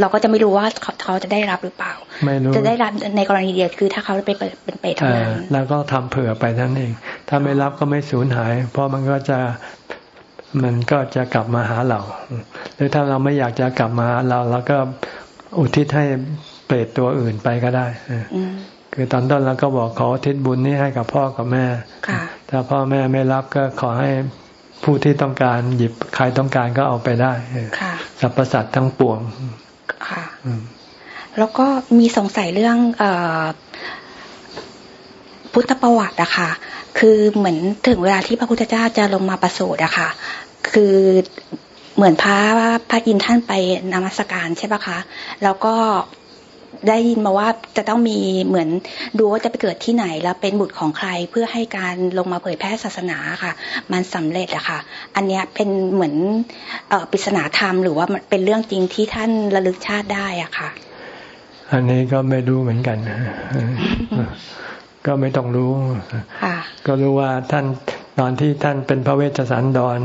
เราก็จะไม่รู้ว่าเขาจะได้รับหรือเปล่า ไม่รู้จะได้รับในกรณีเดียวคือ ถ้าเขาไปเปิดเป็นเปรตเท่านั้นแล้วก็ทำเผื่อไปท่านเอง ถ้าไม่รับก็ไม่สูญหาย เพราะมันก็จะ มันก็จะกลับมาหาเรา หรือถ้าเราไม่อยากจะกลับมาหาเราเราก็อุทิศให้เปรตตัวอื่นไปก็ได้คือตอนต้นเราก็บอกขออุทิศบุญนี้ให้กับพ่อกับแม่ถ้าพ่อแม่ไม่รับก็ขอให้ผู้ที่ต้องการหยิบใครต้องการก็เอาไปได้สรรพสัตว์ทั้งปวงค่ะแล้วก็มีสงสัยเรื่องอพุทธประวัติอะค่ะ คือเหมือนถึงเวลาที่พระพุทธเจ้าจะลงมาประสูติอะค่ะ คือเหมือนพระพระอินท่านไปนมัสการใช่ปะคะ แล้วก็ได้ยินมาว่าจะต้องมีเหมือนดูว่าจะไปเกิดที่ไหนแล้วเป็นบุตรของใครเพื่อให้การลงมาเผยแพร่ศาสนาค่ะ มันสำเร็จอะค่ะ อันนี้เป็นเหมือนปริศนาธรรมหรือว่ามันเป็นเรื่องจริงที่ท่านระลึกชาติได้อะค่ะ อันนี้ก็ไม่รู้เหมือนกัน ก็ไม่ต้องรู้ ก็รู้ว่าท่านตอนที่ท่านเป็นพระเวชสันดร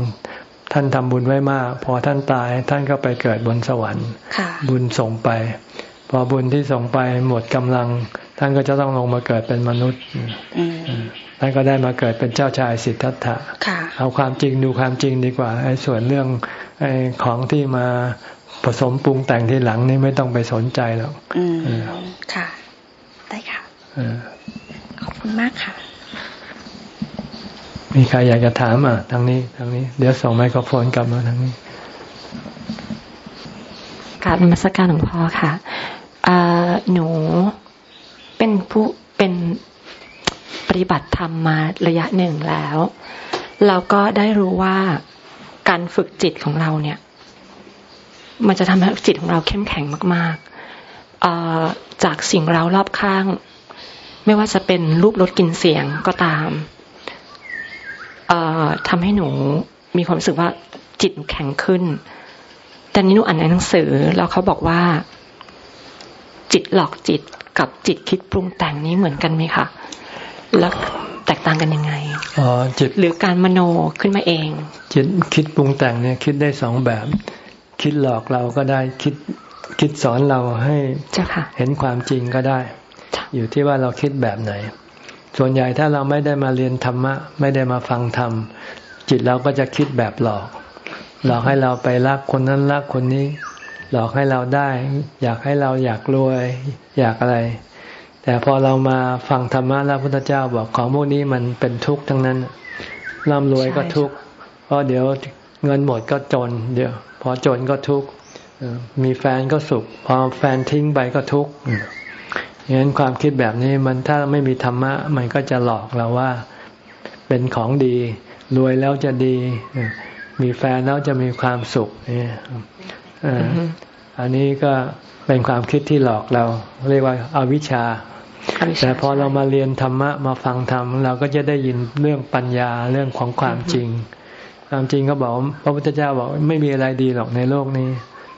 ท่านทำบุญไว้มาก พอท่านตายท่านก็ไปเกิดบนสวรรค์บุญส่งไป พอบุญที่ส่งไปหมดกำลัง ท่านก็จะต้องลงมาเกิดเป็นมนุษย์ท่านก็ได้มาเกิดเป็นเจ้าชายสิทธัตถะเอาความจริงดูความจริงดีกว่าไอ้ส่วนเรื่องไอ้ของที่มาผสมปรุงแต่งที่หลังนี่ไม่ต้องไปสนใจหรอกค่ะ ได้ค่ะ ขอบคุณมากค่ะ มีใครอยากจะถามอะทางนี้ทางนี้ เดี๋ยวส่งไมโครโฟนกลับมาทางนี้กราบนมัสการหลวงพ่อค่ะหนูเป็นผู้เป็นปฏิบัติธรรมมาระยะหนึ่งแล้ว เราก็ได้รู้ว่าการฝึกจิตของเราเนี่ย มันจะทำให้จิตของเราเข้มแข็งมาก ๆจากสิ่งเรารอบข้าง ไม่ว่าจะเป็นรูปรสกลิ่นเสียงก็ตามทำให้หนูมีความรู้สึกว่าจิตแข็งขึ้น แต่นี้หนูอ่านในหนังสือแล้วเขาบอกว่า จิตหลอกจิตกับจิตคิดปรุงแต่งนี้เหมือนกันไหมคะ แล้วแตกต่างกันยังไง อ๋อ จิต หรือการมโนขึ้นมาเอง จิตคิดปรุงแต่งเนี่ยคิดได้สองแบบ คิดหลอกเราก็ได้ คิดคิดสอนเราให้เห็นความจริงก็ได้ อยู่ที่ว่าเราคิดแบบไหน ส่วนใหญ่ถ้าเราไม่ได้มาเรียนธรรมะ ไม่ได้มาฟังธรรม จิตเราก็จะคิดแบบหลอก หลอกให้เราไปรักคนนั้นรักคนนี้ หลอกให้เราได้ อยากให้เราอยากรวย อยากอะไร แต่พอเรามาฟังธรรมะแล้วพุทธเจ้าบอกของพวกนี้มันเป็นทุกข์ทั้งนั้นร่ำรวยก็ทุกข์เพราะเดี๋ยวเงินหมดก็จน เดี๋ยว พอจนก็ทุกข์มีแฟนก็สุข พอแฟนทิ้งไปก็ทุกข์ งนั้นความคิดแบบนี้มันถ้าไม่มีธรรมะ มันก็จะหลอกเราว่าเป็นของดี รวยแล้วจะดี มีแฟนแล้วจะมีความสุขนี่อันนี้ก็เป็นความคิดที่หลอกเรา เรียกว่าอาวิชชา แต่พอเรามาเรียนธรรมะมาฟังธรรม เราก็จะได้ยินเรื่องปัญญาเรื่องของความจริง ความจริงก็บอกพระพุทธเจ้าบอกไม่มีอะไรดีหรอกในโลกนี้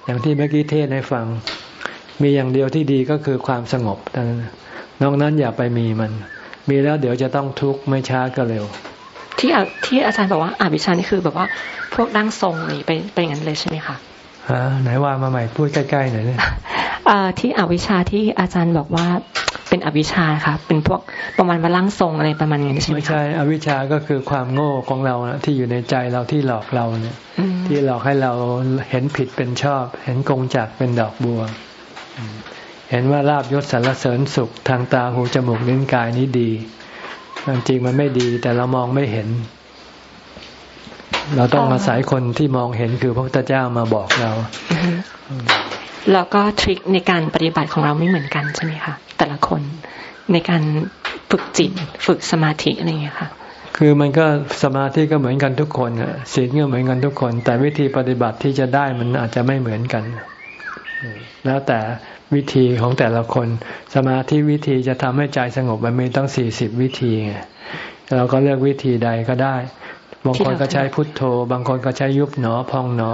อย่างที่เมื่อกี้เทศให้ฟัง มีอย่างเดียวที่ดีก็คือความสงบเท่านั้นนอกนั้นอย่าไปมีมัน มีแล้วเดี๋ยวจะต้องทุกข์ไม่ช้าก็เร็ว ที่ที่อาจารย์บอกว่าอาวิชานี่คือแบบว่าพวกร่างทรงนี่ไปไปอย่างนั้นเลยใช่ไหมคะฮะไหนว่ามาใหม่พูดใกล้ๆหน่อยเนี่ยที่อวิชาที่อาจารย์บอกว่าเป็นอวิชชาค่ะ เป็นพวกประมาณว่าร่างทรงอะไรประมาณนี้ใช่ไหมไม่ใช่ อวิชชาก็คือความโง่ของเราที่อยู่ในใจเราที่หลอกเราเนี่ย ที่หลอกให้เราเห็นผิดเป็นชอบ เห็นกงจักเป็นดอกบัว เห็นว่าลาบยศสารเสริญสุขทางตาหูจมูกลิ้นกายนี้ดีจริงมันไม่ดี แต่เรามองไม่เห็น เราต้องอาศัยคนที่มองเห็นคือพระพุทธเจ้ามาบอกเราแล้วก็ทริคในการปฏิบัติของเราไม่เหมือนกันใช่ไหมคะแต่ละคนในการฝึกจิตฝึกสมาธิอะไรอย่างเงี้ยค่ะ คือมันก็สมาธิก็เหมือนกันทุกคนอะศีลก็เหมือนกันทุกคน แต่วิธีปฏิบัติที่จะได้มันอาจจะไม่เหมือนกัน แล้วแต่ วิธีของแต่ละคน สมาธิวิธีจะทำให้ใจสงบมันมีต้องสี่สิบวิธีไงเราก็เลือกวิธีใดก็ได้ บางคนก็ใช้พุทโธ บางคนก็ใช้ยุบหนอพองหนอ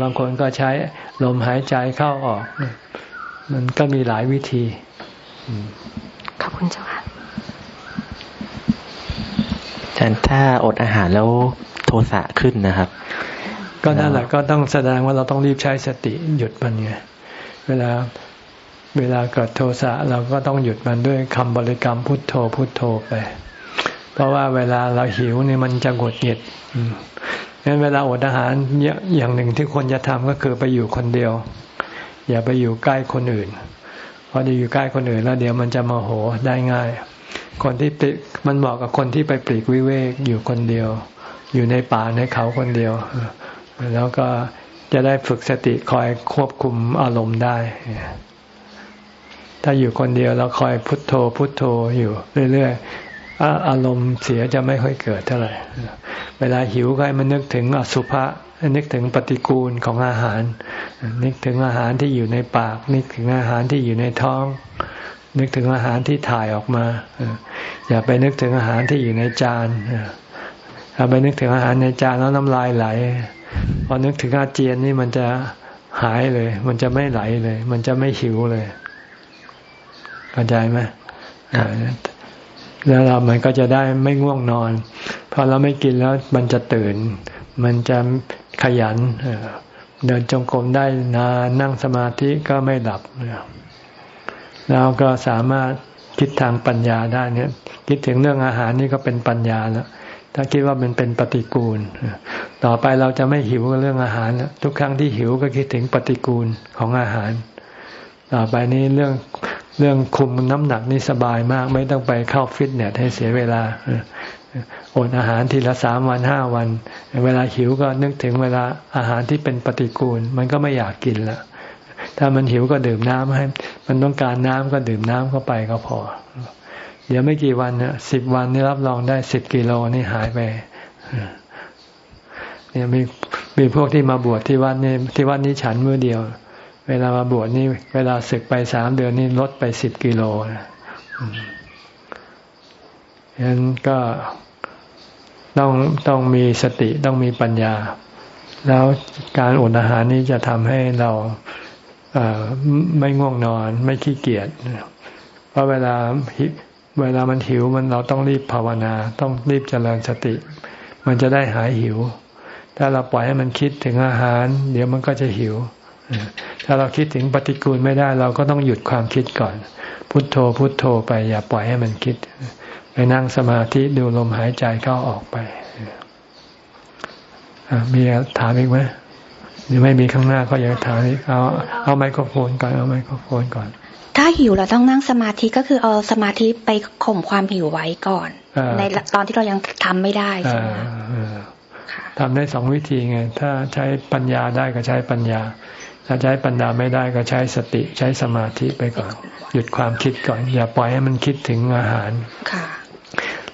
บางคนก็ใช้ลมหายใจเข้าออก มันก็มีหลายวิธีขอบคุณเจ้าค่ะอาจารย์ถ้าอดอาหารแล้วโทสะขึ้นนะครับ ก็นั่นแหละก็ต้องแสดงว่าเราต้องรีบใช้สติหยุดมันไง เวลาเวลาเกิดโทสะเราก็ต้องหยุดมันด้วยคำบริกรรมพุทโธพุทโธไป เพราะว่าเวลาเราหิวนี่มันจะหงุดหงิดงั้นเวลาอดอาหารอย่างหนึ่งที่คนจะทำก็คือไปอยู่คนเดียว อย่าไปอยู่ใกล้คนอื่นพอจะอยู่ใกล้คนอื่นแล้วเดี๋ยวมันจะมาโหได้ง่าย คนที่มันเหมาะกับคนที่ไปปลีกวิเวกอยู่คนเดียว อยู่ในป่าในเขาคนเดียว แล้วก็ จะได้ฝึกสติคอยควบคุมอารมณ์ได้ ถ้าอยู่คนเดียวเราคอยพุทโธ พุทโธอยู่เรื่อยๆ อารมณ์เสียจะไม่ค่อยเกิดเท่าไหร่ เวลาหิวก็ให้มันนึกถึงอสุภะนึกถึงปฏิกูลของอาหาร นึกถึงอาหารที่อยู่ในปาก นึกถึงอาหารที่อยู่ในท้อง นึกถึงอาหารที่ถ่ายออกมา อย่าไปนึกถึงอาหารที่อยู่ในจานถ้าไปนึกถึงอาหารในจานแล้วน้ำลายไหล พอนึกถึงอาเจียนนี่มันจะหายเลย มันจะไม่ไหลเลย มันจะไม่หิวเลยเข้าใจไหมแล้วเรามันก็จะได้ไม่ง่วงนอน พอเราไม่กินแล้วมันจะตื่น มันจะขยันเดินจงกรมได้นานนั่งสมาธิก็ไม่หลับเราก็สามารถคิดทางปัญญาได้เนี่ย คิดถึงเรื่องอาหารนี่ก็เป็นปัญญาแล้ว ถ้าคิดว่ามันเป็นปฏิกูล ต่อไปเราจะไม่หิวกับเรื่องอาหาร ทุกครั้งที่หิวก็คิดถึงปฏิกูลของอาหาร ต่อไปนี้เรื่องเรื่องคุมน้ำหนักนี่สบายมาก ไม่ต้องไปเข้าฟิตเนสให้เสียเวลาอดอาหารทีละสามวันห้าวัน เวลาหิวก็นึกถึงเวลาอาหารที่เป็นปฏิกูล มันก็ไม่อยากกินละถ้ามันหิวก็ดื่มน้ำให้ มันต้องการน้ำก็ดื่มน้ำเข้าไปก็พอ เดี๋ยวไม่กี่วันเนี่ยสิบวันนี่รับรองได้สิบกิโลนี่หายไปเนี่ยมีมีพวกที่มาบวชที่วัดนี่ที่วัดนี้ฉันมือเดียว เวลามาบวชนี่ เวลาศึกไปสามเดือนนี่ลดไปสิบกิโลนะฉะนั้นก็ต้องต้องมีสติต้องมีปัญญา แล้วการอดอาหารนี้จะทำให้เราไม่ง่วงนอน ไม่ขี้เกียจเพราะเวลา เวลามันหิวมันเราต้องรีบภาวนา ต้องรีบเจริญสติ มันจะได้หายหิว ถ้าเราปล่อยให้มันคิดถึงอาหาร เดี๋ยวมันก็จะหิว ถ้าเราคิดถึงปฏิกูลไม่ได้ เราก็ต้องหยุดความคิดก่อน พุทโธพุทโธไปอย่าปล่อยให้มันคิด ไปนั่งสมาธิดูลมหายใจเข้าออกไปมีถามอีกไหมหรือไม่มีข้างหน้าก็อยากถามอีกเอาเอาไมโครโฟนก่อนเอาไมโครโฟนก่อน ถ้าหิวเราต้องนั่งสมาธิก็คือเอาสมาธิไปข่มความหิวไว้ก่อนในตอนที่เรายังทำไม่ได้ใช่ไหมทำได้สองวิธีไง ถ้าใช้ปัญญาได้ก็ใช้ปัญญา ถ้าใช้ปัญญาไม่ได้ก็ใช้สติใช้สมาธิไปก่อน หยุดความคิดก่อน อย่าปล่อยให้มันคิดถึงอาหารค่ะ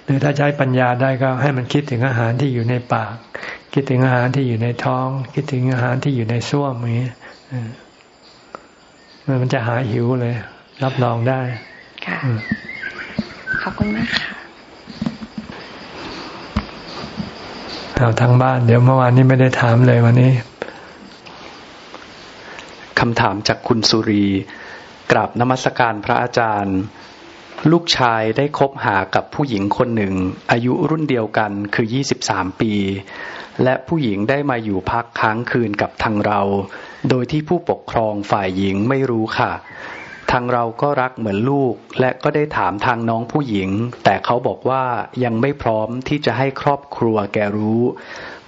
หรือถ้าใช้ปัญญาได้ก็ให้มันคิดถึงอาหารที่อยู่ในปาก คิดถึงอาหารที่อยู่ในท้อง คิดถึงอาหารที่อยู่ในส้วมอย่างนี้มันจะหายหิวเลย รับรองได้ค่ะขอบคุณมากค่ะเอาทางบ้าน เดี๋ยวเมื่อวานนี้ไม่ได้ถามเลยวันนี้คำถามจากคุณสุรีกราบนมัสการพระอาจารย์ ลูกชายได้คบหากับผู้หญิงคนหนึ่ง อายุรุ่นเดียวกันคือ 23 ปี และผู้หญิงได้มาอยู่พักค้างคืนกับทางเรา โดยที่ผู้ปกครองฝ่ายหญิงไม่รู้ค่ะ ทางเราก็รักเหมือนลูก และก็ได้ถามทางน้องผู้หญิง แต่เขาบอกว่ายังไม่พร้อมที่จะให้ครอบครัวแกรู้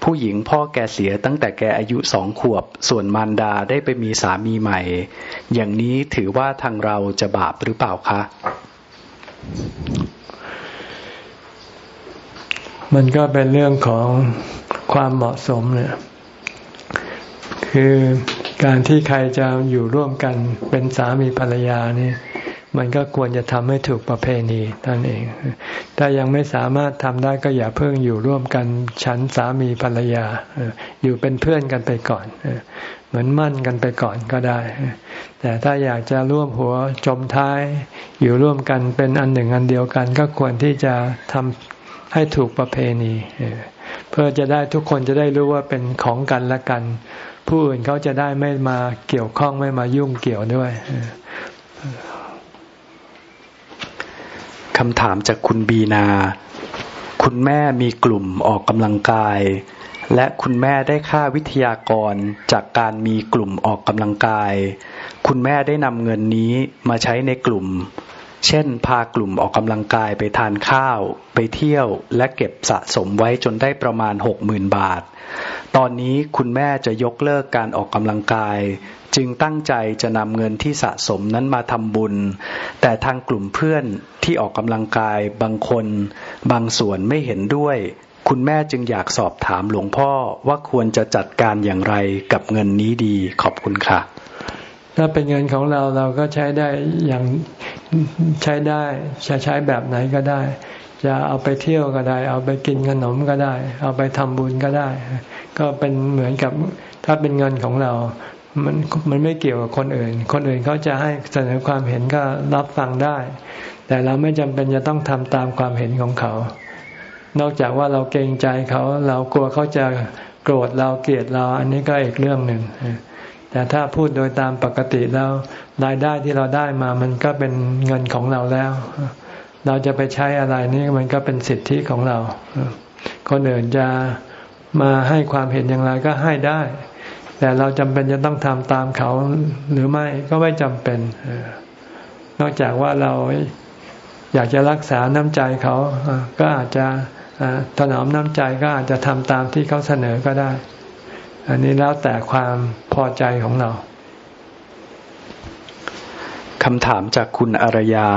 ผู้หญิงพ่อแกเสียตั้งแต่แกอายุสองขวบ ส่วนมารดาได้ไปมีสามีใหม่ อย่างนี้ถือว่าทางเราจะบาปหรือเปล่าคะ มันก็เป็นเรื่องของความเหมาะสมเนี่ยคือ การที่ใครจะอยู่ร่วมกันเป็นสามีภรรยานี่มันก็ควรจะทำให้ถูกประเพณีท่านเอง ถ้ายังไม่สามารถทำได้ก็อย่าเพิ่งอยู่ร่วมกันฉันสามีภรรยา อยู่เป็นเพื่อนกันไปก่อน เหมือนมั่นกันไปก่อนก็ได้ แต่ถ้าอยากจะร่วมหัวจมท้าย อยู่ร่วมกันเป็นอันหนึ่งอันเดียวกัน ก็ควรที่จะทำให้ถูกประเพณี เพื่อจะได้ทุกคนจะได้รู้ว่าเป็นของกันและกัน ผู้อื่นเขาจะได้ไม่มาเกี่ยวข้องไม่มายุ่งเกี่ยวด้วยคำถามจากคุณบีนา คุณแม่มีกลุ่มออกกำลังกาย และคุณแม่ได้ค่าวิทยากรจากการมีกลุ่มออกกำลังกาย คุณแม่ได้นำเงินนี้มาใช้ในกลุ่ม เช่น พากลุ่มออกกำลังกายไปทานข้าว ไปเที่ยวและเก็บสะสมไว้จนได้ประมาณหกหมื่นบาท ตอนนี้คุณแม่จะยกเลิกการออกกำลังกาย จึงตั้งใจจะนำเงินที่สะสมนั้นมาทำบุญ แต่ทางกลุ่มเพื่อนที่ออกกำลังกายบางคน บางส่วนไม่เห็นด้วย คุณแม่จึงอยากสอบถามหลวงพ่อว่าควรจะจัดการอย่างไรกับเงินนี้ดีขอบคุณค่ะ ถ้าเป็นเงินของเราเราก็ใช้ได้อย่างใช้ได้จะใช้แบบไหนก็ได้ จะเอาไปเที่ยวก็ได้ เอาไปกินขนมก็ได้ เอาไปทำบุญก็ได้ ก็เป็นเหมือนกับถ้าเป็นเงินของเรา มันมันไม่เกี่ยวกับคนอื่น คนอื่นเขาจะให้เสนอความเห็นก็รับฟังได้ แต่เราไม่จำเป็นจะต้องทำตามความเห็นของเขา นอกจากว่าเราเกรงใจเขา เรากลัวเขาจะโกรธเราเกลียดเรา อันนี้ก็อีกเรื่องหนึ่ง แต่ถ้าพูดโดยตามปกติแล้วรายได้ที่เราได้มามันก็เป็นเงินของเราแล้ว เราจะไปใช้อะไรนี่มันก็เป็นสิทธิของเรา คนอื่นจะมาให้ความเห็นอย่างไรก็ให้ได้ แต่เราจำเป็นจะต้องทำตามเขาหรือไม่ก็ไม่จำเป็น นอกจากว่าเราอยากจะรักษาน้ำใจเขาก็อาจจะถนอมน้ำใจก็อาจจะทำตามที่เขาเสนอก็ได้ อันนี้แล้วแต่ความพอใจของเราคำถามจากคุณอารยา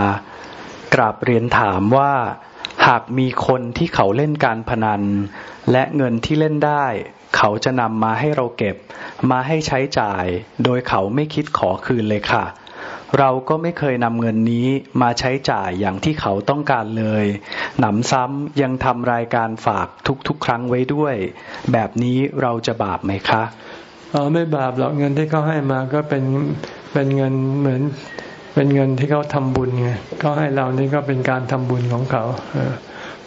กราบเรียนถามว่า หากมีคนที่เขาเล่นการพนัน และเงินที่เล่นได้ เขาจะนำมาให้เราเก็บ มาให้ใช้จ่าย โดยเขาไม่คิดขอคืนเลยค่ะ เราก็ไม่เคยนำเงินนี้มาใช้จ่ายอย่างที่เขาต้องการเลย หนำซ้ำยังทำรายการฝากทุกๆ ครั้งไว้ด้วย แบบนี้เราจะบาปไหมคะอ๋อไม่บาปหรอกเงินที่เขาให้มาก็เป็นเป็นเงินเหมือนเป็นเงินที่เขาทำบุญไงเขาให้เรานี่ก็เป็นการทำบุญของเขา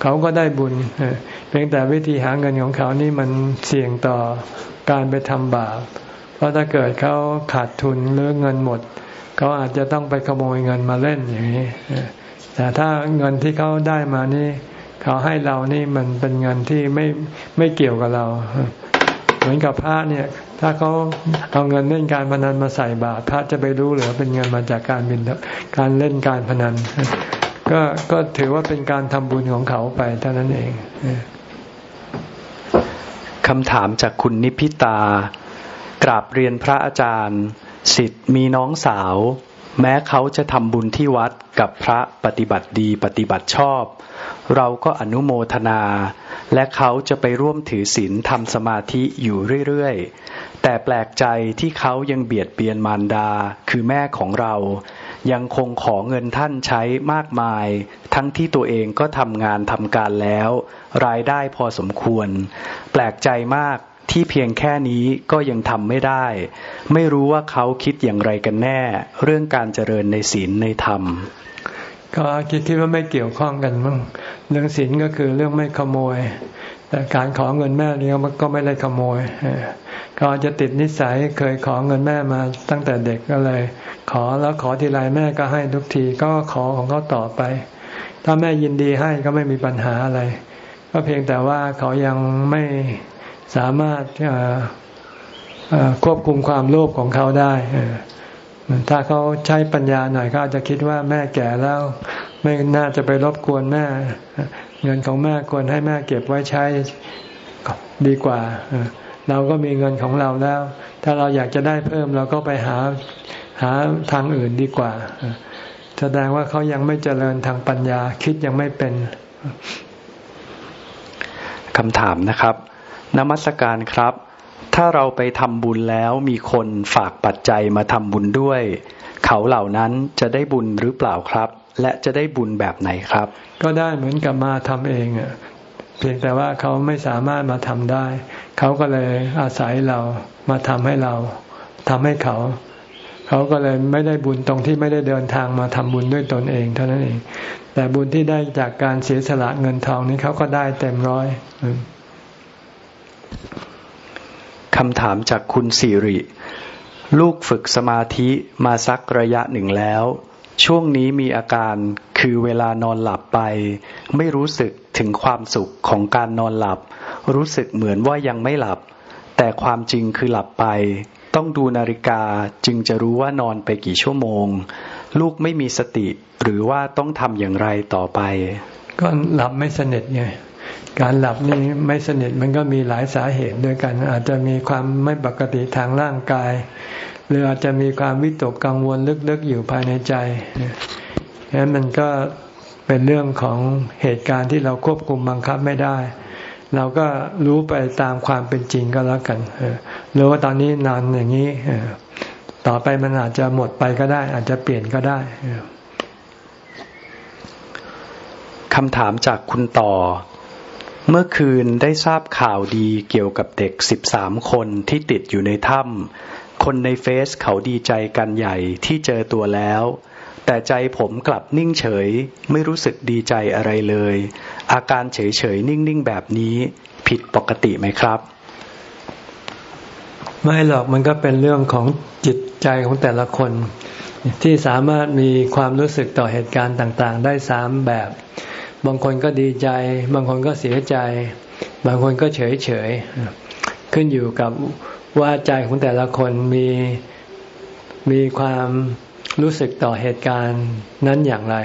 เขาก็ได้บุญเพียงแต่วิธีหาเงินของเขานี่มันเสี่ยงต่อการไปทำบาป เพราะถ้าเกิดเขาขาดทุนหรือเงินหมด เขาอาจจะต้องไปขโมยเงินมาเล่นอย่างนี้ แต่ถ้าเงินที่เขาได้มานี่ เขาให้เรานี่มันเป็นเงินที่ไม่ไม่เกี่ยวกับเรา เหมือนกับพระเนี่ย ถ้าเขาเอาเงินเล่นการพนันมาใส่บาตรพระจะไปรู้หรือเป็นเงินมาจากการบินการเล่นการพนัน ก็ก็ถือว่าเป็นการทำบุญของเขาไปเท่านั้นเองคำถามจากคุณนิพิตากราบเรียนพระอาจารย์ สิทธิ์มีน้องสาว แม้เขาจะทำบุญที่วัดกับพระปฏิบัติดีปฏิบัติชอบ เราก็อนุโมทนา และเขาจะไปร่วมถือศีลทำสมาธิอยู่เรื่อยๆ แต่แปลกใจที่เขายังเบียดเบียนมารดาคือแม่ของเรา ยังคงขอเงินท่านใช้มากมาย ทั้งที่ตัวเองก็ทำงานทำการแล้ว รายได้พอสมควร แปลกใจมาก ที่เพียงแค่นี้ก็ยังทำไม่ได้ ไม่รู้ว่าเขาคิดอย่างไรกันแน่ เรื่องการเจริญในศีลในธรรม ก็คิดคิดว่าไม่เกี่ยวข้องกันมั้งเรื่องศีลก็คือเรื่องไม่ขโมย แต่การขอเงินแม่นี่ก็ไม่ได้ขโมยก็จะติดนิสัยเคยขอเงินแม่มาตั้งแต่เด็กก็เลย ขอแล้วขอทีไรแม่ก็ให้ทุกทีก็ขอของเขาต่อไป ถ้าแม่ยินดีให้ก็ไม่มีปัญหาอะไร ก็เพียงแต่ว่าเขายังไม่ สามารถควบคุมความโลภของเขาได้ ถ้าเขาใช้ปัญญาหน่อยเขาอาจจะคิดว่าแม่แก่แล้ว ไม่น่าจะไปรบกวนแม่ เงินของแม่ควรให้แม่เก็บไว้ใช้ดีกว่า เราก็มีเงินของเราแล้ว ถ้าเราอยากจะได้เพิ่มเราก็ไปหาหาทางอื่นดีกว่า แสดงว่าเขายังไม่เจริญทางปัญญาคิดยังไม่เป็นคำถามนะครับ นมัสการครับ ถ้าเราไปทำบุญแล้วมีคนฝากปัจจัยมาทำบุญด้วย เขาเหล่านั้นจะได้บุญหรือเปล่าครับ และจะได้บุญแบบไหนครับ ก็ได้เหมือนกับมาทำเองเพียงแต่ว่าเขาไม่สามารถมาทำได้ เขาก็เลยอาศัยเรามาทำให้เราทำให้เขา เขาก็เลยไม่ได้บุญตรงที่ไม่ได้เดินทางมาทำบุญด้วยตนเอง เท่านั้นเอง แต่บุญที่ได้จากการเสียสละเงินทองนี้เขาก็ได้เต็มร้อย คำถามจากคุณสิริ ลูกฝึกสมาธิมาสักระยะหนึ่งแล้ว ช่วงนี้มีอาการคือเวลานอนหลับไป ไม่รู้สึกถึงความสุขของการนอนหลับ รู้สึกเหมือนว่ายังไม่หลับ แต่ความจริงคือหลับไป ต้องดูนาฬิกาจึงจะรู้ว่านอนไปกี่ชั่วโมง ลูกไม่มีสติหรือว่าต้องทำอย่างไรต่อไป ก็หลับไม่สนิทไง การหลับนี่ไม่สนิทมันก็มีหลายสาเหตุด้วยกัน อาจจะมีความไม่ปกติทางร่างกาย หรืออาจจะมีความวิตกกังวลลึกๆอยู่ภายในใจฉะนั้นมันก็เป็นเรื่องของเหตุการณ์ที่เราควบคุมบังคับไม่ได้ เราก็รู้ไปตามความเป็นจริงก็แล้วกันรู้ว่าตอนนี้นานอย่างนี้ต่อไปมันอาจจะหมดไปก็ได้ อาจจะเปลี่ยนก็ได้คำถามจากคุณต่อ เมื่อคืนได้ทราบข่าวดีเกี่ยวกับเด็กสิบสามคนที่ติดอยู่ในถ้ำคนในเฟซเขาดีใจกันใหญ่ที่เจอตัวแล้ว แต่ใจผมกลับนิ่งเฉย ไม่รู้สึกดีใจอะไรเลย อาการเฉยเฉยนิ่ง ๆ แบบนี้ผิดปกติไหมครับ ไม่หรอกมันก็เป็นเรื่องของจิตใจของแต่ละคน ที่สามารถมีความรู้สึกต่อเหตุการณ์ต่าง ๆ ได้สามแบบ บางคนก็ดีใจ บางคนก็เสียใจ บางคนก็เฉยเฉยขึ้นอยู่กับว่าใจของแต่ละคนมีมีความรู้สึกต่อเหตุการณ์นั้นอย่างไร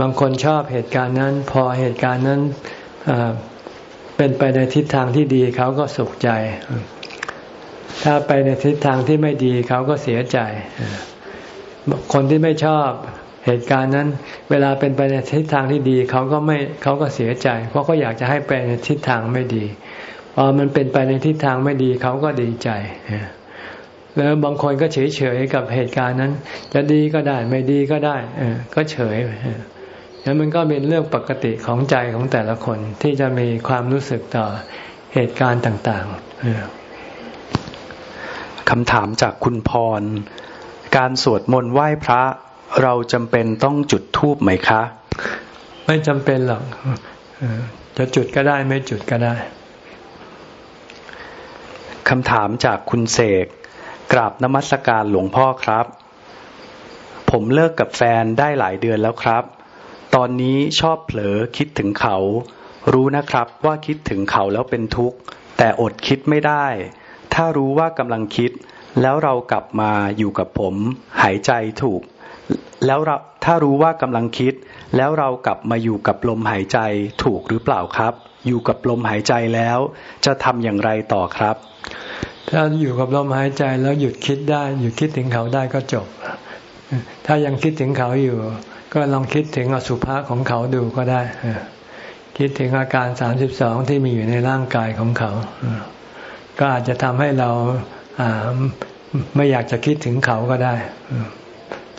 บางคนชอบเหตุการณ์นั้น พอเหตุการณ์นั้นเป็นไปในทิศทางที่ดีเขาก็สุขใจ ถ้าไปในทิศทางที่ไม่ดีเขาก็เสียใจ คนที่ไม่ชอบ เหตุการณ์นั้น เวลาเป็นไปในทิศทางที่ดีเขาก็ไม่เขาก็เสียใจ เพราะเขาอยากจะให้ไปในทิศทางไม่ดีพอมันเป็นไปในทิศทางไม่ดีเขาก็ดีใจแล้วบางคนก็เฉยเฉยกับเหตุการณ์นั้น จะดีก็ได้ไม่ดีก็ได้เอก็เฉยนั้นมันก็เป็นเรื่องปกติของใจของแต่ละคนที่จะมีความรู้สึกต่อเหตุการณ์ต่างๆคำถามจากคุณพร การสวดมนต์ไหว้พระ เราจำเป็นต้องจุดธูปไหมคะ ไม่จำเป็นหรอกจะจุดก็ได้ไม่จุดก็ได้คำถามจากคุณเสกกราบนมัสการหลวงพ่อครับ ผมเลิกกับแฟนได้หลายเดือนแล้วครับ ตอนนี้ชอบเผลอคิดถึงเขา รู้นะครับว่าคิดถึงเขาแล้วเป็นทุกข์ แต่อดคิดไม่ได้ ถ้ารู้ว่ากำลังคิด แล้วเรากลับมาอยู่กับผม หายใจถูก แล้วเราถ้ารู้ว่ากำลังคิด แล้วเรากลับมาอยู่กับลมหายใจถูกหรือเปล่าครับ อยู่กับลมหายใจแล้ว จะทำอย่างไรต่อครับ ถ้าอยู่กับลมหายใจแล้วหยุดคิดได้หยุดคิดถึงเขาได้ก็จบ ถ้ายังคิดถึงเขาอยู่ ก็ลองคิดถึงอสุภะของเขาดูก็ได้ คิดถึงอาการสามสิบสองที่มีอยู่ในร่างกายของเขา ก็อาจจะทำให้เราไม่อยากจะคิดถึงเขาก็ได้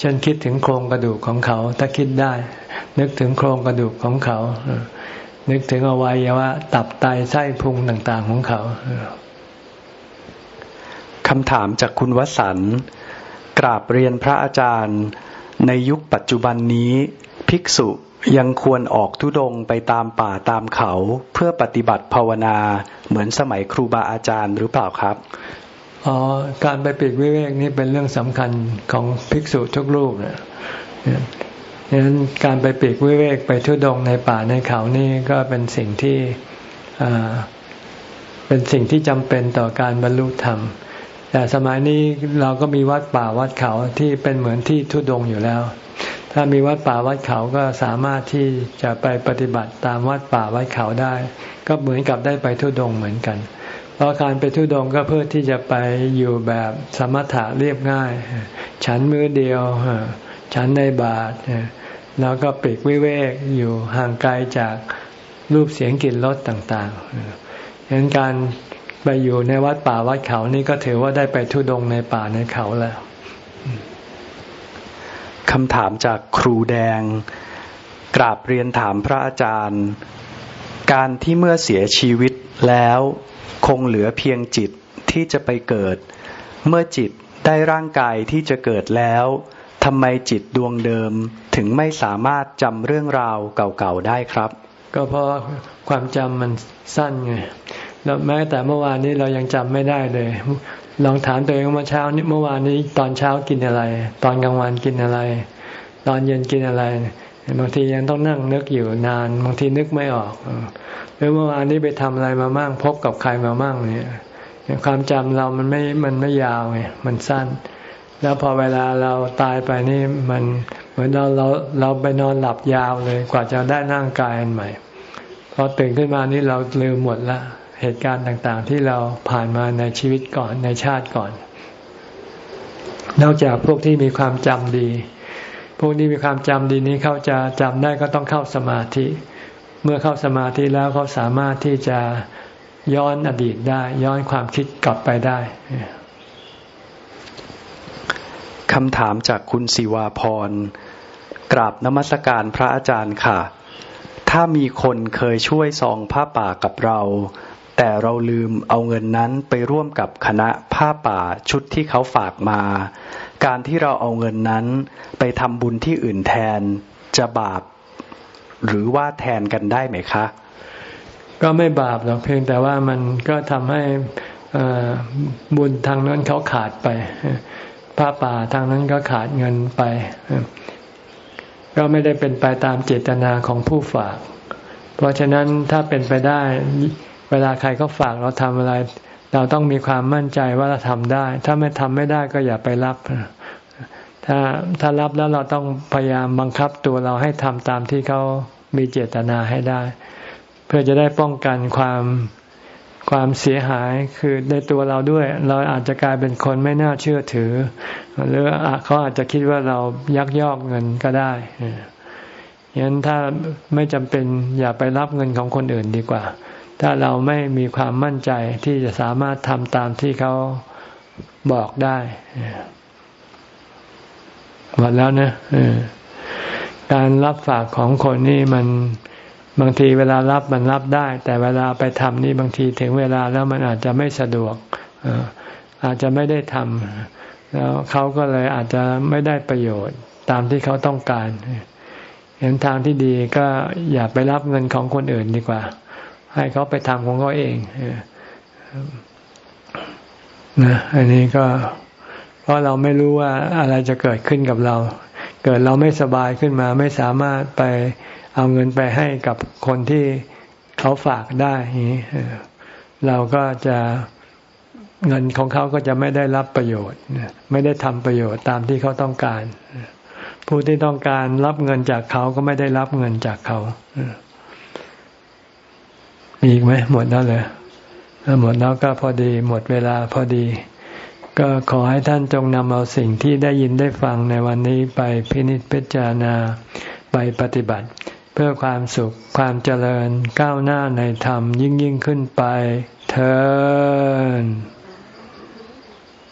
เช่นคิดถึงโครงกระดูกของเขา ถ้าคิดได้ นึกถึงโครงกระดูกของเขา นึกถึงอวัยวะตับไตไส้พุงต่างๆของเขาคำถามจากคุณวสันกราบเรียนพระอาจารย์ ในยุคปัจจุบันนี้ ภิกษุยังควรออกทุดงไปตามป่าตามเขา เพื่อปฏิบัติภาวนาเหมือนสมัยครูบาอาจารย์หรือเปล่าครับ อ๋อการไปปีกวิเวกนี่เป็นเรื่องสำคัญของภิกษุทุกรูปเนี่ยดังนั้นการไปปีกวิเวกไปทุดงในป่าในเขานี่ก็เป็นสิ่งที่เป็นสิ่งที่จำเป็นต่อการบรรลุธรรม แต่สมัยนี้เราก็มีวัดป่าวัดเขาที่เป็นเหมือนที่ทุดงอยู่แล้ว ถ้ามีวัดป่าวัดเขาก็สามารถที่จะไปปฏิบัติตามวัดป่าวัดเขาได้ ก็เหมือนกับได้ไปทุดงเหมือนกันเราะการไปทุดงก็เพื่อที่จะไปอยู่แบบสมถะเรียบง่าย ฉันมือเดียว ฉันในบาทแล้วก็ปีกวิเวกอยู่ห่างไกลจากรูปเสียงกลิ่นรสต่างๆดังนั้นการไปอยู่ในวัดป่าวัดเขานี่ก็ถือว่าได้ไปทุดงในป่าในเขาแล้วคำถามจากครูแดง กราบเรียนถามพระอาจารย์ การที่เมื่อเสียชีวิตแล้ว คงเหลือเพียงจิตที่จะไปเกิด เมื่อจิตได้ร่างกายที่จะเกิดแล้วทำไมจิตดวงเดิมถึงไม่สามารถจำเรื่องราวเก่าๆได้ครับ ก็เพราะความจำมันสั้นไงแล้วแม้แต่เมื่อวานนี้เรายังจำไม่ได้เลย ลองถามตัวเองเมื่อเช้านี้เมื่อวานนี้ตอนเช้ากินอะไร ตอนกลางวันกินอะไร ตอนเย็นกินอะไร บางทียังต้องนั่งนึกอยู่นาน บางทีนึกไม่ออกหรือเมื่อวานนี้ไปทำอะไรมามั่งพบกับใครมามั่งเนี่ยความจำเรามันไม่ มันไม่ยาวไงมันสั้น แล้วพอเวลาเราตายไปนี่มันเหมือนเราเราเราไปนอนหลับยาวเลย กว่าจะได้ร่งกายอันใหม่พอตื่นขึ้นมานี่เราลืมหมดละเหตุการณ์ต่างๆ ที่เราผ่านมาในชีวิตก่อนในชาติก่อน นอกจากพวกที่มีความจำดี พวกนี้มีความจำดีนี้เขาจะจำได้ก็ต้องเข้าสมาธิ เมื่อเข้าสมาธิแล้วเขาสามารถที่จะย้อนอดีตได้ ย้อนความคิดกลับไปได้คำถามจากคุณศิวาพรกราบนมัสการพระอาจารย์ค่ะ ถ้ามีคนเคยช่วยซองผ้าป่ากับเรา แต่เราลืมเอาเงินนั้นไปร่วมกับคณะผ้าป่าชุดที่เขาฝากมา การที่เราเอาเงินนั้นไปทำบุญที่อื่นแทนจะบาป หรือว่าแทนกันได้ไหมคะ ก็ไม่บาปหรอกเพียงแต่ว่ามันก็ทำให้บุญทางนั้นเขาขาดไปผ้าป่าทางนั้นก็ขาดเงินไป ก็ไม่ได้เป็นไปตามเจตนาของผู้ฝาก เพราะฉะนั้นถ้าเป็นไปได้ เวลาใครเขาฝากเราทำอะไร เราต้องมีความมั่นใจว่าเราทำได้ ถ้าไม่ทำไม่ได้ก็อย่าไปรับ ถ้าถ้ารับแล้วเราต้องพยายามบังคับตัวเราให้ทำตามที่เขามีเจตนาให้ได้ เพื่อจะได้ป้องกันความความเสียหายคือในตัวเราด้วย เราอาจจะกลายเป็นคนไม่น่าเชื่อถือ หรือเขาอาจจะคิดว่าเรายักยอกเงินก็ได้ยันถ้าไม่จำเป็นอย่าไปรับเงินของคนอื่นดีกว่า ถ้าเราไม่มีความมั่นใจที่จะสามารถทำตามที่เขาบอกได้หมดแล้วนะการรับฝากของคนนี่มันบางทีเวลารับมันรับได้ แต่เวลาไปทำนี่บางทีถึงเวลาแล้วมันอาจจะไม่สะดวกอาจจะไม่ได้ทำแล้วเขาก็เลยอาจจะไม่ได้ประโยชน์ตามที่เขาต้องการเห็นทางที่ดีก็อย่าไปรับเงินของคนอื่นดีกว่า ให้เขาไปทำของเขาเองนะอันนี้ก็ เพราะเราไม่รู้ว่าอะไรจะเกิดขึ้นกับเรา เกิดเราไม่สบายขึ้นมา ไม่สามารถไปเอาเงินไปให้กับคนที่เขาฝากได้เราก็จะเงินของเขาก็จะไม่ได้รับประโยชน์ไม่ได้ทำประโยชน์ตามที่เขาต้องการ ผู้ที่ต้องการรับเงินจากเขาก็ไม่ได้รับเงินจากเขา มีอีกไหมหมดแล้วเลยถ้าหมดแล้วก็พอดีหมดเวลาพอดี ก็ขอให้ท่านจงนำเอาสิ่งที่ได้ยินได้ฟังในวันนี้ไปพินิจพิจารณาไปปฏิบัติ เพื่อความสุขความเจริญก้าวหน้าในธรรมยิ่งยิ่งขึ้นไปเธอ